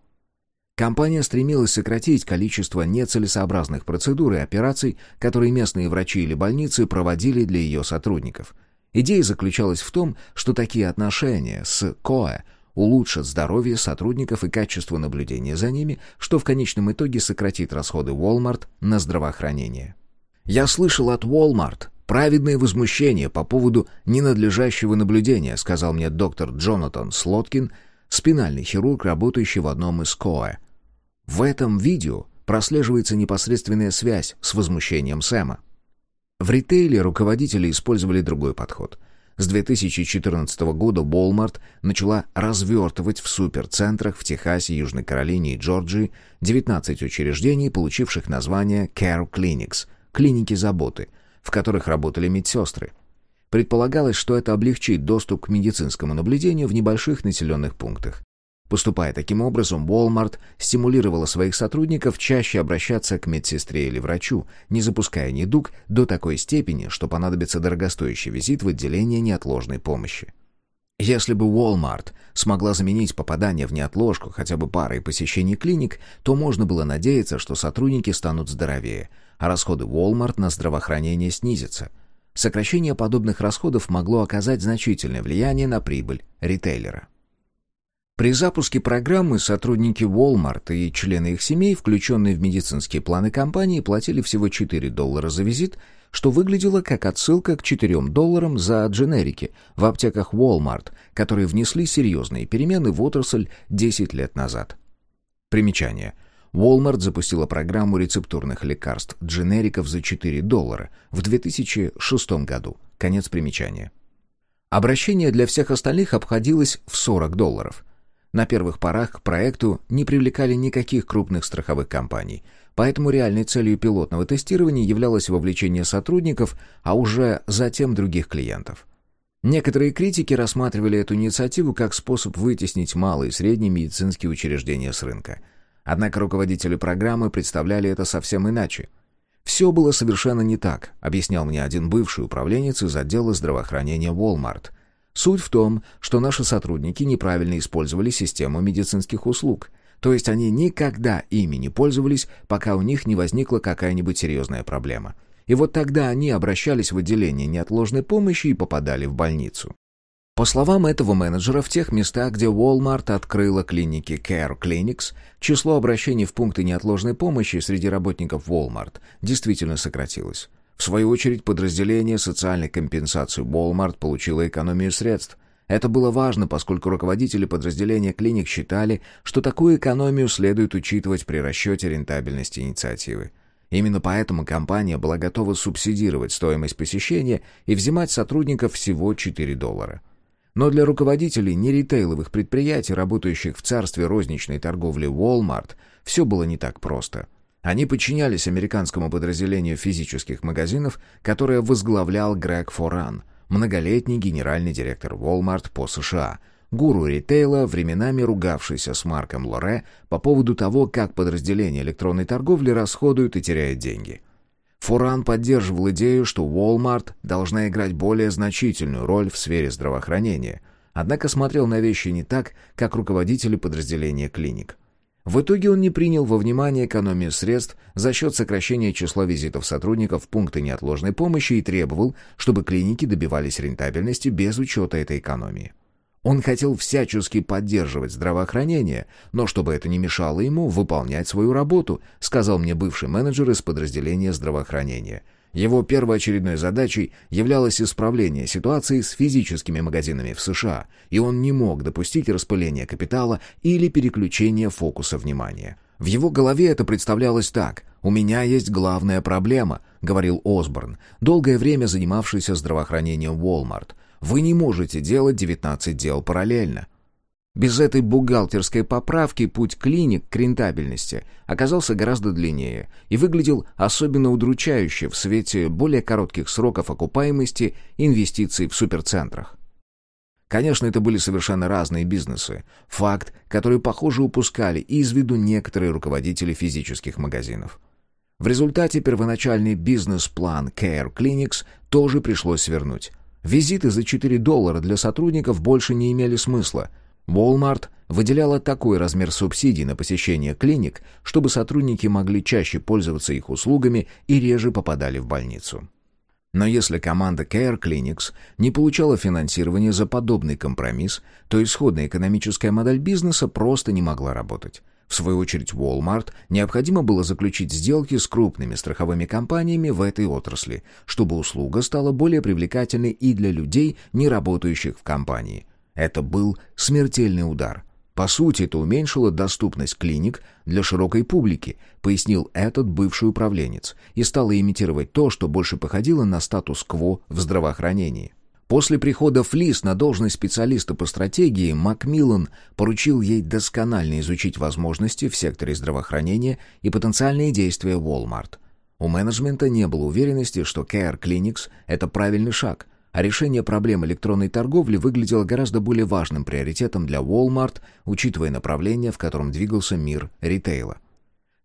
Компания стремилась сократить количество нецелесообразных процедур и операций, которые местные врачи или больницы проводили для ее сотрудников. Идея заключалась в том, что такие отношения с КОЭ улучшат здоровье сотрудников и качество наблюдения за ними, что в конечном итоге сократит расходы Walmart на здравоохранение. Я слышал от Walmart праведное возмущение по поводу ненадлежащего наблюдения, сказал мне доктор Джонатан Слоткин, спинальный хирург, работающий в одном из КОЭ. В этом видео прослеживается непосредственная связь с возмущением Сэма. В ритейле руководители использовали другой подход. С 2014 года Walmart начала развертывать в суперцентрах в Техасе, Южной Каролине и Джорджии 19 учреждений, получивших название Care Clinics – клиники заботы – в которых работали медсестры. Предполагалось, что это облегчит доступ к медицинскому наблюдению в небольших населенных пунктах. Поступая таким образом, Walmart стимулировала своих сотрудников чаще обращаться к медсестре или врачу, не запуская недуг до такой степени, что понадобится дорогостоящий визит в отделение неотложной помощи. Если бы Walmart смогла заменить попадание в неотложку хотя бы парой посещений клиник, то можно было надеяться, что сотрудники станут здоровее, а расходы Walmart на здравоохранение снизятся. Сокращение подобных расходов могло оказать значительное влияние на прибыль ритейлера. При запуске программы сотрудники Walmart и члены их семей, включенные в медицинские планы компании, платили всего 4 доллара за визит, что выглядело как отсылка к 4 долларам за дженерики в аптеках Walmart, которые внесли серьезные перемены в отрасль 10 лет назад. Примечание. Walmart запустила программу рецептурных лекарств дженериков за 4 доллара в 2006 году. Конец примечания. Обращение для всех остальных обходилось в 40 долларов. На первых порах к проекту не привлекали никаких крупных страховых компаний, поэтому реальной целью пилотного тестирования являлось вовлечение сотрудников, а уже затем других клиентов. Некоторые критики рассматривали эту инициативу как способ вытеснить малые и средние медицинские учреждения с рынка – Однако руководители программы представляли это совсем иначе. «Все было совершенно не так», — объяснял мне один бывший управленец из отдела здравоохранения Walmart. «Суть в том, что наши сотрудники неправильно использовали систему медицинских услуг». То есть они никогда ими не пользовались, пока у них не возникла какая-нибудь серьезная проблема. И вот тогда они обращались в отделение неотложной помощи и попадали в больницу. По словам этого менеджера, в тех местах, где Walmart открыла клиники Care Clinics, число обращений в пункты неотложной помощи среди работников Walmart действительно сократилось. В свою очередь, подразделение социальной компенсации Walmart получило экономию средств. Это было важно, поскольку руководители подразделения клиник считали, что такую экономию следует учитывать при расчете рентабельности инициативы. Именно поэтому компания была готова субсидировать стоимость посещения и взимать сотрудников всего 4 доллара. Но для руководителей неритейловых предприятий, работающих в царстве розничной торговли Walmart, все было не так просто. Они подчинялись американскому подразделению физических магазинов, которое возглавлял Грег Форан, многолетний генеральный директор Walmart по США, гуру ритейла, временами ругавшийся с Марком Лоре по поводу того, как подразделение электронной торговли расходует и теряет деньги – Фуран поддерживал идею, что Walmart должна играть более значительную роль в сфере здравоохранения, однако смотрел на вещи не так, как руководители подразделения клиник. В итоге он не принял во внимание экономию средств за счет сокращения числа визитов сотрудников в пункты неотложной помощи и требовал, чтобы клиники добивались рентабельности без учета этой экономии. Он хотел всячески поддерживать здравоохранение, но чтобы это не мешало ему выполнять свою работу, сказал мне бывший менеджер из подразделения здравоохранения. Его первоочередной задачей являлось исправление ситуации с физическими магазинами в США, и он не мог допустить распыления капитала или переключения фокуса внимания. В его голове это представлялось так. «У меня есть главная проблема», — говорил Осборн, долгое время занимавшийся здравоохранением Walmart. «Вы не можете делать 19 дел параллельно. Без этой бухгалтерской поправки путь клиник к рентабельности оказался гораздо длиннее и выглядел особенно удручающе в свете более коротких сроков окупаемости инвестиций в суперцентрах. Конечно, это были совершенно разные бизнесы. Факт, который, похоже, упускали из виду некоторые руководители физических магазинов. В результате первоначальный бизнес-план Care Clinics тоже пришлось свернуть. Визиты за 4 доллара для сотрудников больше не имели смысла – Walmart выделяла такой размер субсидий на посещение клиник, чтобы сотрудники могли чаще пользоваться их услугами и реже попадали в больницу. Но если команда Care Clinics не получала финансирование за подобный компромисс, то исходная экономическая модель бизнеса просто не могла работать. В свою очередь Walmart необходимо было заключить сделки с крупными страховыми компаниями в этой отрасли, чтобы услуга стала более привлекательной и для людей, не работающих в компании – это был смертельный удар. По сути, это уменьшило доступность клиник для широкой публики, пояснил этот бывший управленец, и стало имитировать то, что больше походило на статус-кво в здравоохранении. После прихода Флис на должность специалиста по стратегии Макмиллан поручил ей досконально изучить возможности в секторе здравоохранения и потенциальные действия Walmart. У менеджмента не было уверенности, что Care Clinics — это правильный шаг, а решение проблем электронной торговли выглядело гораздо более важным приоритетом для Walmart, учитывая направление, в котором двигался мир ритейла.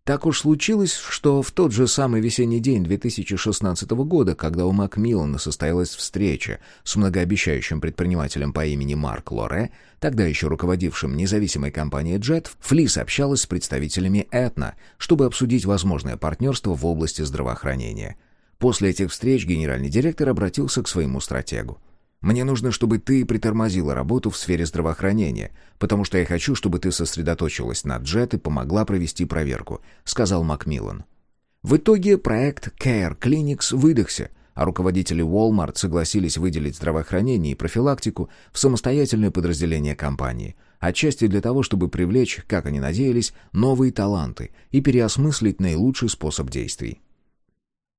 Так уж случилось, что в тот же самый весенний день 2016 года, когда у Макмиллана состоялась встреча с многообещающим предпринимателем по имени Марк Лоре, тогда еще руководившим независимой компанией Jet, Флис общалась с представителями Этна, чтобы обсудить возможное партнерство в области здравоохранения – После этих встреч генеральный директор обратился к своему стратегу. «Мне нужно, чтобы ты притормозила работу в сфере здравоохранения, потому что я хочу, чтобы ты сосредоточилась на джет и помогла провести проверку», — сказал Макмиллан. В итоге проект Care Clinics выдохся, а руководители Walmart согласились выделить здравоохранение и профилактику в самостоятельное подразделение компании, отчасти для того, чтобы привлечь, как они надеялись, новые таланты и переосмыслить наилучший способ действий.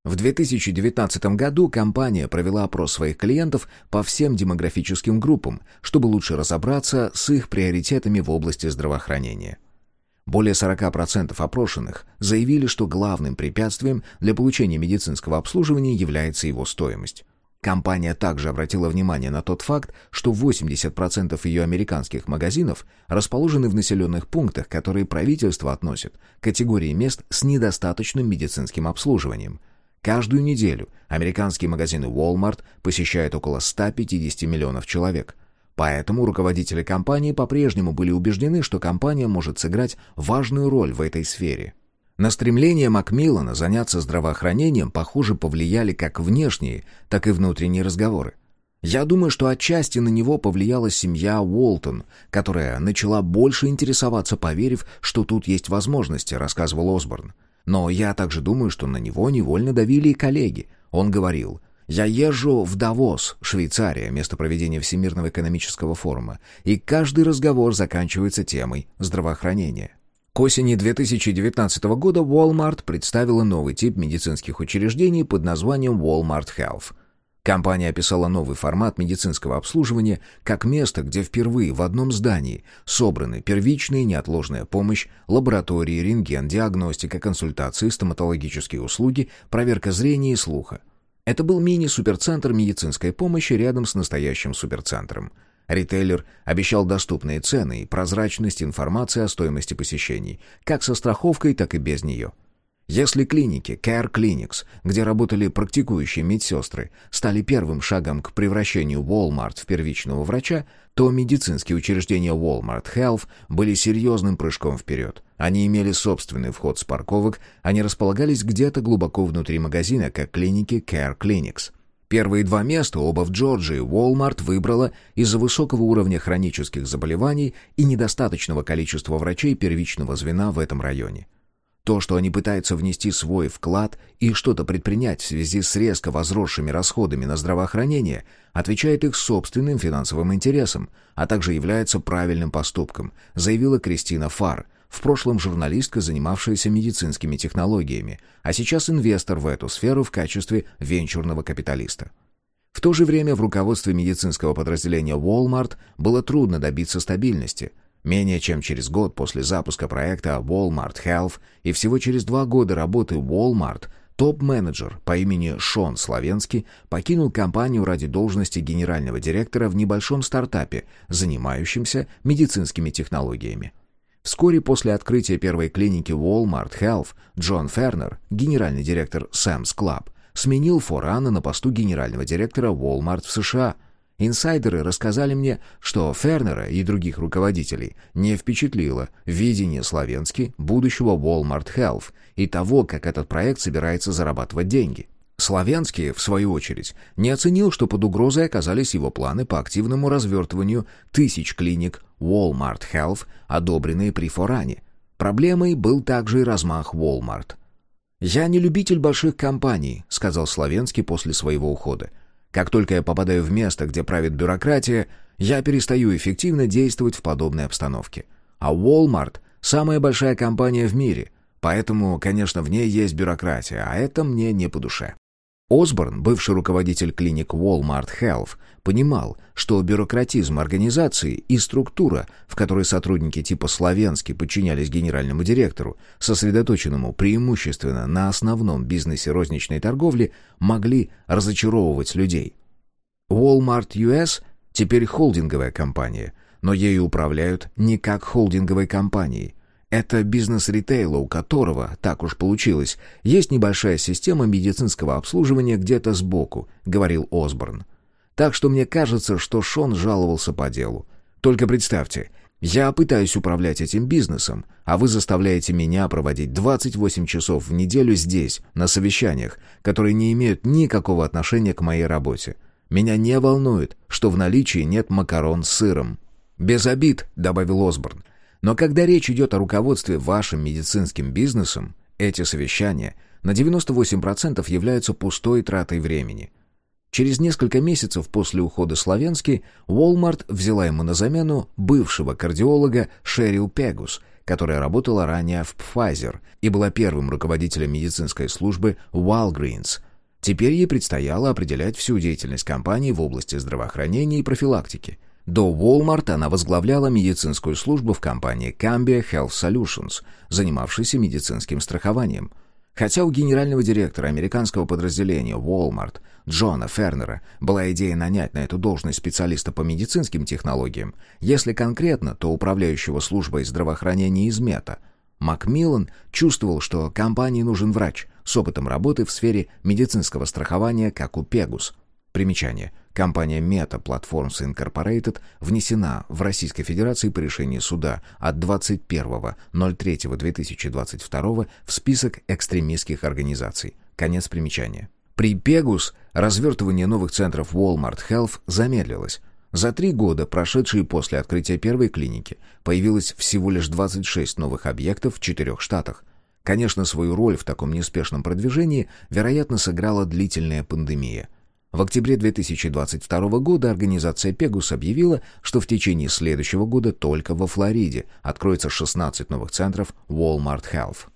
В 2019 году компания провела опрос своих клиентов по всем демографическим группам, чтобы лучше разобраться с их приоритетами в области здравоохранения. Более 40% опрошенных заявили, что главным препятствием для получения медицинского обслуживания является его стоимость. Компания также обратила внимание на тот факт, что 80% ее американских магазинов расположены в населенных пунктах, которые правительство относит к категории мест с недостаточным медицинским обслуживанием – Каждую неделю американские магазины Walmart посещают около 150 миллионов человек. Поэтому руководители компании по-прежнему были убеждены, что компания может сыграть важную роль в этой сфере. На стремление Макмиллана заняться здравоохранением, похоже, повлияли как внешние, так и внутренние разговоры. Я думаю, что отчасти на него повлияла семья Уолтон, которая начала больше интересоваться, поверив, что тут есть возможности, рассказывал Осборн. Но я также думаю, что на него невольно давили и коллеги. Он говорил, «Я езжу в Давос, Швейцария, место проведения Всемирного экономического форума, и каждый разговор заканчивается темой здравоохранения». К осени 2019 года Walmart представила новый тип медицинских учреждений под названием Walmart Health. Компания описала новый формат медицинского обслуживания как место, где впервые в одном здании собраны первичная и неотложная помощь, лаборатории, рентген, диагностика, консультации, стоматологические услуги, проверка зрения и слуха. Это был мини-суперцентр медицинской помощи рядом с настоящим суперцентром. Ритейлер обещал доступные цены и прозрачность информации о стоимости посещений, как со страховкой, так и без нее – если клиники Care Clinics, где работали практикующие медсестры, стали первым шагом к превращению Walmart в первичного врача, то медицинские учреждения Walmart Health были серьезным прыжком вперед. Они имели собственный вход с парковок, они располагались где-то глубоко внутри магазина, как клиники Care Clinics. Первые два места, оба в Джорджии, Walmart выбрала из-за высокого уровня хронических заболеваний и недостаточного количества врачей первичного звена в этом районе. То, что они пытаются внести свой вклад и что-то предпринять в связи с резко возросшими расходами на здравоохранение, отвечает их собственным финансовым интересам, а также является правильным поступком, заявила Кристина Фар, в прошлом журналистка, занимавшаяся медицинскими технологиями, а сейчас инвестор в эту сферу в качестве венчурного капиталиста. В то же время в руководстве медицинского подразделения Walmart было трудно добиться стабильности – Менее чем через год после запуска проекта Walmart Health и всего через два года работы Walmart топ-менеджер по имени Шон Славенский покинул компанию ради должности генерального директора в небольшом стартапе, занимающемся медицинскими технологиями. Вскоре после открытия первой клиники Walmart Health Джон Фернер, генеральный директор Sam's Club, сменил Форана на посту генерального директора Walmart в США – Инсайдеры рассказали мне, что Фернера и других руководителей не впечатлило видение Славенски будущего Walmart Health и того, как этот проект собирается зарабатывать деньги. Славянский, в свою очередь, не оценил, что под угрозой оказались его планы по активному развертыванию тысяч клиник Walmart Health, одобренные при Форане. Проблемой был также и размах Walmart. «Я не любитель больших компаний», — сказал Славенский после своего ухода. Как только я попадаю в место, где правит бюрократия, я перестаю эффективно действовать в подобной обстановке. А Walmart — самая большая компания в мире, поэтому, конечно, в ней есть бюрократия, а это мне не по душе. Осборн, бывший руководитель клиник Walmart Health, понимал, что бюрократизм организации и структура, в которой сотрудники типа Славянски подчинялись генеральному директору, сосредоточенному преимущественно на основном бизнесе розничной торговли, могли разочаровывать людей. Walmart US теперь холдинговая компания, но ею управляют не как холдинговой компанией – это бизнес ритейла, у которого, так уж получилось, есть небольшая система медицинского обслуживания где-то сбоку, говорил Осборн. Так что мне кажется, что Шон жаловался по делу. Только представьте, я пытаюсь управлять этим бизнесом, а вы заставляете меня проводить 28 часов в неделю здесь, на совещаниях, которые не имеют никакого отношения к моей работе. Меня не волнует, что в наличии нет макарон с сыром. «Без обид», — добавил Осборн. Но когда речь идет о руководстве вашим медицинским бизнесом, эти совещания на 98% являются пустой тратой времени. Через несколько месяцев после ухода Славянски Walmart взяла ему на замену бывшего кардиолога Шерил Пегус, которая работала ранее в Pfizer и была первым руководителем медицинской службы Walgreens. Теперь ей предстояло определять всю деятельность компании в области здравоохранения и профилактики – до Walmart она возглавляла медицинскую службу в компании Cambia Health Solutions, занимавшейся медицинским страхованием. Хотя у генерального директора американского подразделения Walmart Джона Фернера была идея нанять на эту должность специалиста по медицинским технологиям, если конкретно, то управляющего службой здравоохранения из Мета, Макмиллан чувствовал, что компании нужен врач с опытом работы в сфере медицинского страхования, как у Пегус. Примечание. Компания Meta Platforms Incorporated внесена в Российской Федерации по решению суда от 21.03.2022 в список экстремистских организаций. Конец примечания. При Pegus развертывание новых центров Walmart Health замедлилось. За три года, прошедшие после открытия первой клиники, появилось всего лишь 26 новых объектов в четырех штатах. Конечно, свою роль в таком неспешном продвижении, вероятно, сыграла длительная пандемия – в октябре 2022 года организация Pegus объявила, что в течение следующего года только во Флориде откроется 16 новых центров Walmart Health.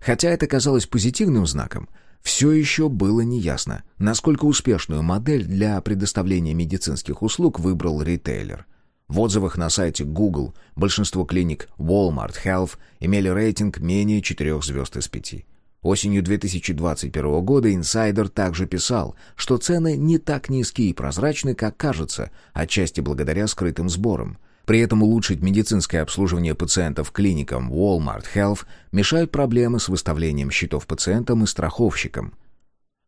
Хотя это казалось позитивным знаком, все еще было неясно, насколько успешную модель для предоставления медицинских услуг выбрал ритейлер. В отзывах на сайте Google большинство клиник Walmart Health имели рейтинг менее 4 звезд из 5. Осенью 2021 года инсайдер также писал, что цены не так низкие и прозрачны, как кажется, отчасти благодаря скрытым сборам. При этом улучшить медицинское обслуживание пациентов клиникам Walmart Health мешают проблемы с выставлением счетов пациентам и страховщикам.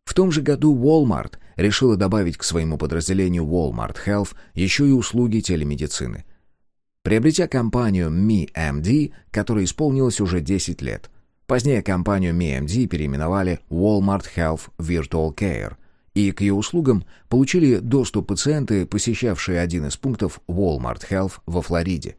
В том же году Walmart решила добавить к своему подразделению Walmart Health еще и услуги телемедицины. Приобретя компанию MeMD, которая исполнилась уже 10 лет, Позднее компанию MeMD переименовали Walmart Health Virtual Care и к ее услугам получили доступ пациенты, посещавшие один из пунктов Walmart Health во Флориде.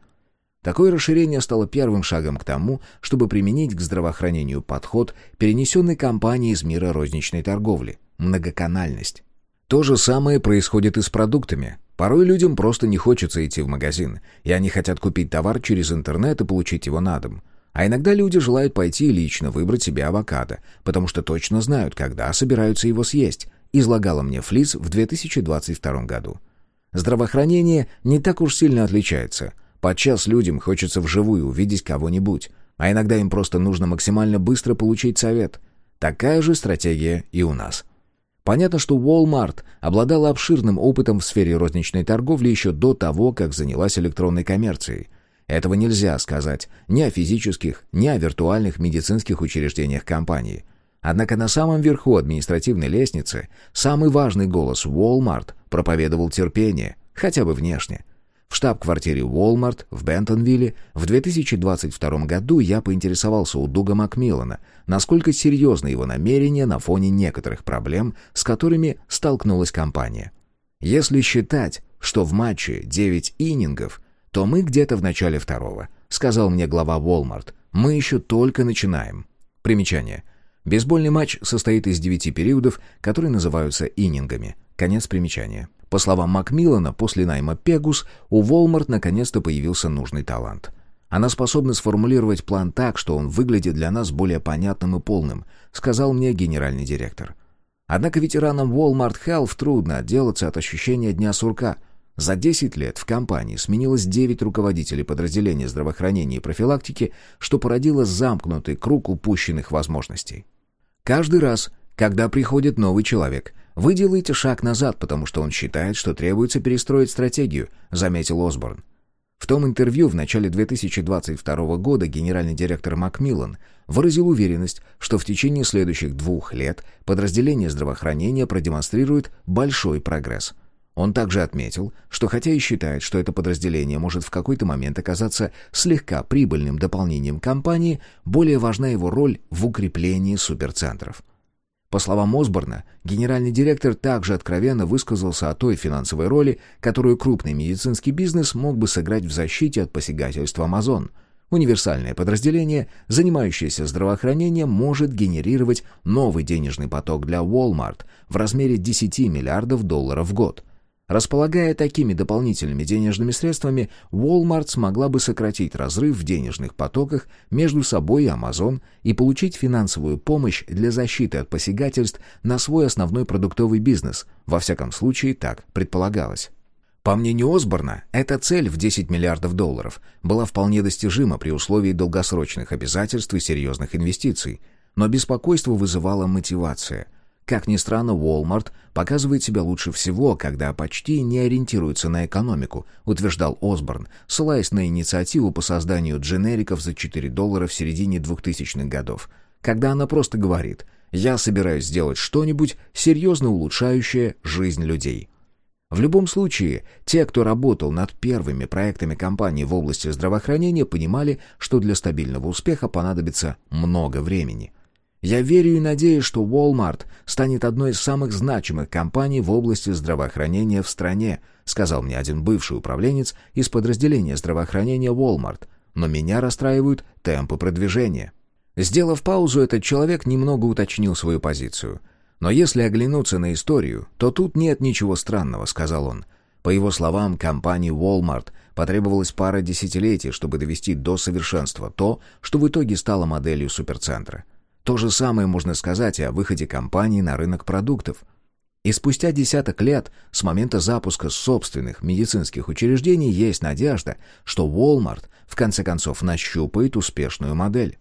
Такое расширение стало первым шагом к тому, чтобы применить к здравоохранению подход, перенесенный компанией из мира розничной торговли – многоканальность. То же самое происходит и с продуктами. Порой людям просто не хочется идти в магазин, и они хотят купить товар через интернет и получить его на дом. А иногда люди желают пойти и лично выбрать себе авокадо, потому что точно знают, когда собираются его съесть, излагала мне Флис в 2022 году. Здравоохранение не так уж сильно отличается. Подчас людям хочется вживую увидеть кого-нибудь, а иногда им просто нужно максимально быстро получить совет. Такая же стратегия и у нас – Понятно, что Walmart обладала обширным опытом в сфере розничной торговли еще до того, как занялась электронной коммерцией. Этого нельзя сказать ни о физических, ни о виртуальных медицинских учреждениях компании. Однако на самом верху административной лестницы самый важный голос Walmart проповедовал терпение, хотя бы внешне – в штаб-квартире Walmart в Бентонвилле в 2022 году я поинтересовался у Дуга Макмиллана, насколько серьезны его намерения на фоне некоторых проблем, с которыми столкнулась компания. Если считать, что в матче 9 иннингов, то мы где-то в начале второго, сказал мне глава Walmart. Мы еще только начинаем. Примечание. Бейсбольный матч состоит из девяти периодов, которые называются иннингами. Конец примечания. По словам Макмиллана, после найма Пегус у Walmart наконец-то появился нужный талант. Она способна сформулировать план так, что он выглядит для нас более понятным и полным, сказал мне генеральный директор. Однако ветеранам Walmart Health трудно отделаться от ощущения дня сурка. За 10 лет в компании сменилось 9 руководителей подразделения здравоохранения и профилактики, что породило замкнутый круг упущенных возможностей. Каждый раз, когда приходит новый человек – «Вы делаете шаг назад, потому что он считает, что требуется перестроить стратегию», — заметил Осборн. В том интервью в начале 2022 года генеральный директор Макмиллан выразил уверенность, что в течение следующих двух лет подразделение здравоохранения продемонстрирует большой прогресс. Он также отметил, что хотя и считает, что это подразделение может в какой-то момент оказаться слегка прибыльным дополнением компании, более важна его роль в укреплении суперцентров. По словам Осборна, генеральный директор также откровенно высказался о той финансовой роли, которую крупный медицинский бизнес мог бы сыграть в защите от посягательства Amazon. Универсальное подразделение, занимающееся здравоохранением, может генерировать новый денежный поток для Walmart в размере 10 миллиардов долларов в год – Располагая такими дополнительными денежными средствами, Walmart смогла бы сократить разрыв в денежных потоках между собой и Amazon и получить финансовую помощь для защиты от посягательств на свой основной продуктовый бизнес, во всяком случае так предполагалось. По мнению Осборна, эта цель в 10 миллиардов долларов была вполне достижима при условии долгосрочных обязательств и серьезных инвестиций, но беспокойство вызывала мотивация – как ни странно, Walmart показывает себя лучше всего, когда почти не ориентируется на экономику, утверждал Осборн, ссылаясь на инициативу по созданию дженериков за 4 доллара в середине 2000-х годов. Когда она просто говорит «я собираюсь сделать что-нибудь, серьезно улучшающее жизнь людей». В любом случае, те, кто работал над первыми проектами компании в области здравоохранения, понимали, что для стабильного успеха понадобится много времени. Я верю и надеюсь, что Walmart станет одной из самых значимых компаний в области здравоохранения в стране, сказал мне один бывший управленец из подразделения здравоохранения Walmart. Но меня расстраивают темпы продвижения. Сделав паузу, этот человек немного уточнил свою позицию. Но если оглянуться на историю, то тут нет ничего странного, сказал он. По его словам, компании Walmart потребовалось пара десятилетий, чтобы довести до совершенства то, что в итоге стало моделью суперцентра. То же самое можно сказать и о выходе компании на рынок продуктов. И спустя десяток лет с момента запуска собственных медицинских учреждений есть надежда, что Walmart в конце концов нащупает успешную модель.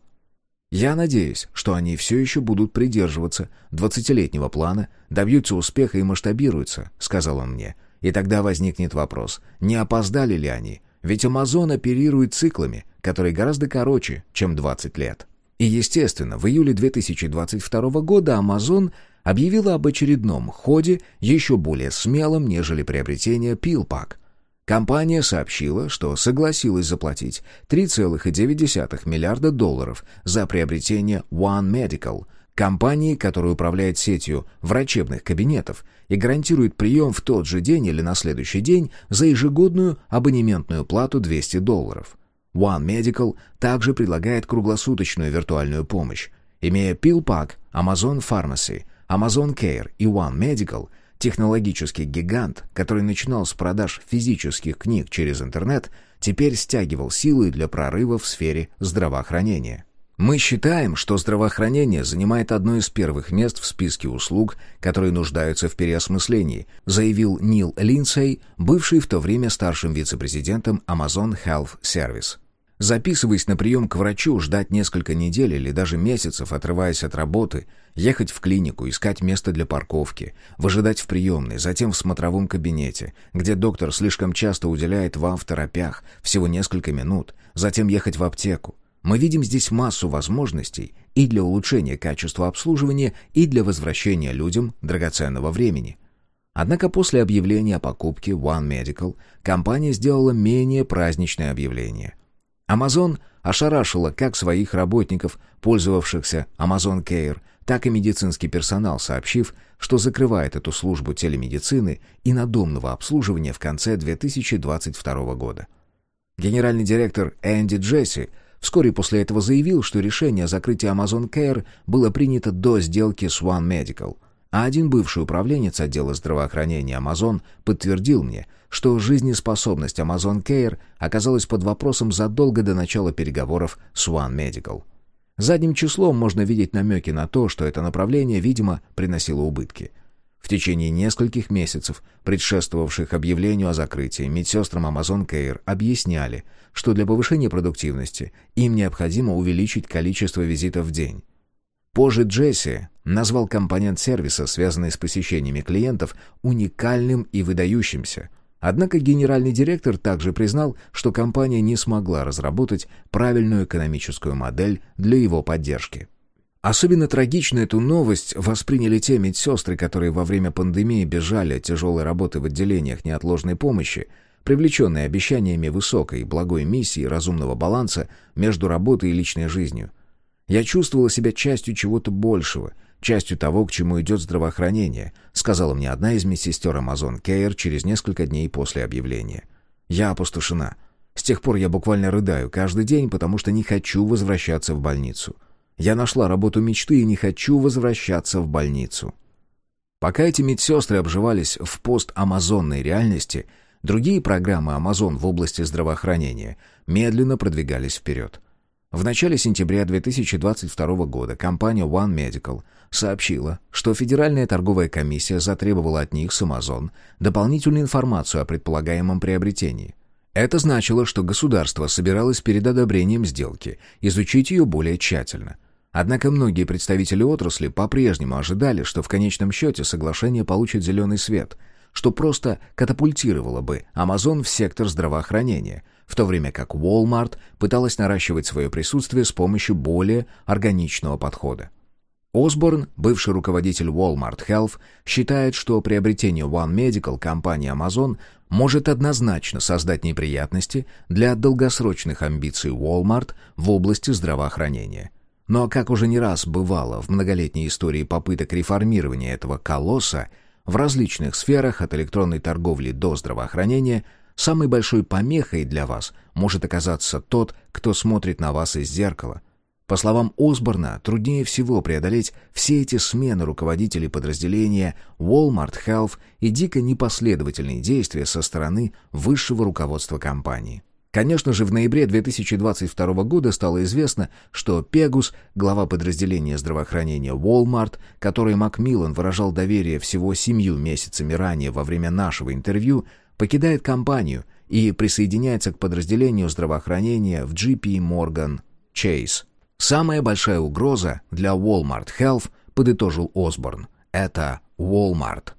Я надеюсь, что они все еще будут придерживаться 20-летнего плана, добьются успеха и масштабируются, сказал он мне. И тогда возникнет вопрос, не опоздали ли они? Ведь Amazon оперирует циклами, которые гораздо короче, чем 20 лет. И, естественно, в июле 2022 года Amazon объявила об очередном ходе, еще более смелом, нежели приобретение PillPack. Компания сообщила, что согласилась заплатить 3,9 миллиарда долларов за приобретение One Medical, компании, которая управляет сетью врачебных кабинетов и гарантирует прием в тот же день или на следующий день за ежегодную абонементную плату 200 долларов. One Medical также предлагает круглосуточную виртуальную помощь. Имея PillPack, Amazon Pharmacy, Amazon Care и One Medical, технологический гигант, который начинал с продаж физических книг через интернет, теперь стягивал силы для прорыва в сфере здравоохранения. Мы считаем, что здравоохранение занимает одно из первых мест в списке услуг, которые нуждаются в переосмыслении, заявил Нил Линдсей, бывший в то время старшим вице-президентом Amazon Health Service. Записываясь на прием к врачу, ждать несколько недель или даже месяцев, отрываясь от работы, ехать в клинику, искать место для парковки, выжидать в приемной, затем в смотровом кабинете, где доктор слишком часто уделяет вам в торопях всего несколько минут, затем ехать в аптеку. Мы видим здесь массу возможностей и для улучшения качества обслуживания, и для возвращения людям драгоценного времени. Однако после объявления о покупке One Medical компания сделала менее праздничное объявление – Amazon ошарашила как своих работников, пользовавшихся Amazon Care, так и медицинский персонал, сообщив, что закрывает эту службу телемедицины и надомного обслуживания в конце 2022 года. Генеральный директор Энди Джесси вскоре после этого заявил, что решение о закрытии Amazon Care было принято до сделки с One Medical, а один бывший управленец отдела здравоохранения Amazon подтвердил мне, что жизнеспособность Amazon Care оказалась под вопросом задолго до начала переговоров с One Medical. Задним числом можно видеть намеки на то, что это направление, видимо, приносило убытки. В течение нескольких месяцев, предшествовавших объявлению о закрытии, медсестрам Amazon Care объясняли, что для повышения продуктивности им необходимо увеличить количество визитов в день. Позже Джесси назвал компонент сервиса, связанный с посещениями клиентов, уникальным и выдающимся. Однако генеральный директор также признал, что компания не смогла разработать правильную экономическую модель для его поддержки. Особенно трагично эту новость восприняли те медсестры, которые во время пандемии бежали от тяжелой работы в отделениях неотложной помощи, привлеченные обещаниями высокой благой миссии разумного баланса между работой и личной жизнью – я чувствовала себя частью чего-то большего, частью того, к чему идет здравоохранение, сказала мне одна из медсестер Amazon Care через несколько дней после объявления. Я опустошена. С тех пор я буквально рыдаю каждый день, потому что не хочу возвращаться в больницу. Я нашла работу мечты и не хочу возвращаться в больницу. Пока эти медсестры обживались в пост-амазонной реальности, другие программы Amazon в области здравоохранения медленно продвигались вперед. В начале сентября 2022 года компания One Medical сообщила, что Федеральная торговая комиссия затребовала от них с Amazon дополнительную информацию о предполагаемом приобретении. Это значило, что государство собиралось перед одобрением сделки изучить ее более тщательно. Однако многие представители отрасли по-прежнему ожидали, что в конечном счете соглашение получит зеленый свет, что просто катапультировало бы Amazon в сектор здравоохранения – в то время как Walmart пыталась наращивать свое присутствие с помощью более органичного подхода. Осборн, бывший руководитель Walmart Health, считает, что приобретение One Medical компании Amazon может однозначно создать неприятности для долгосрочных амбиций Walmart в области здравоохранения. Но, как уже не раз бывало в многолетней истории попыток реформирования этого колосса, в различных сферах от электронной торговли до здравоохранения – Самой большой помехой для вас может оказаться тот, кто смотрит на вас из зеркала. По словам Осборна, труднее всего преодолеть все эти смены руководителей подразделения Walmart Health и дико непоследовательные действия со стороны высшего руководства компании. Конечно же, в ноябре 2022 года стало известно, что Пегус, глава подразделения здравоохранения Walmart, которой Макмиллан выражал доверие всего семью месяцами ранее во время нашего интервью, покидает компанию и присоединяется к подразделению здравоохранения в JP Morgan Chase. Самая большая угроза для Walmart Health, подытожил Осборн, это Walmart.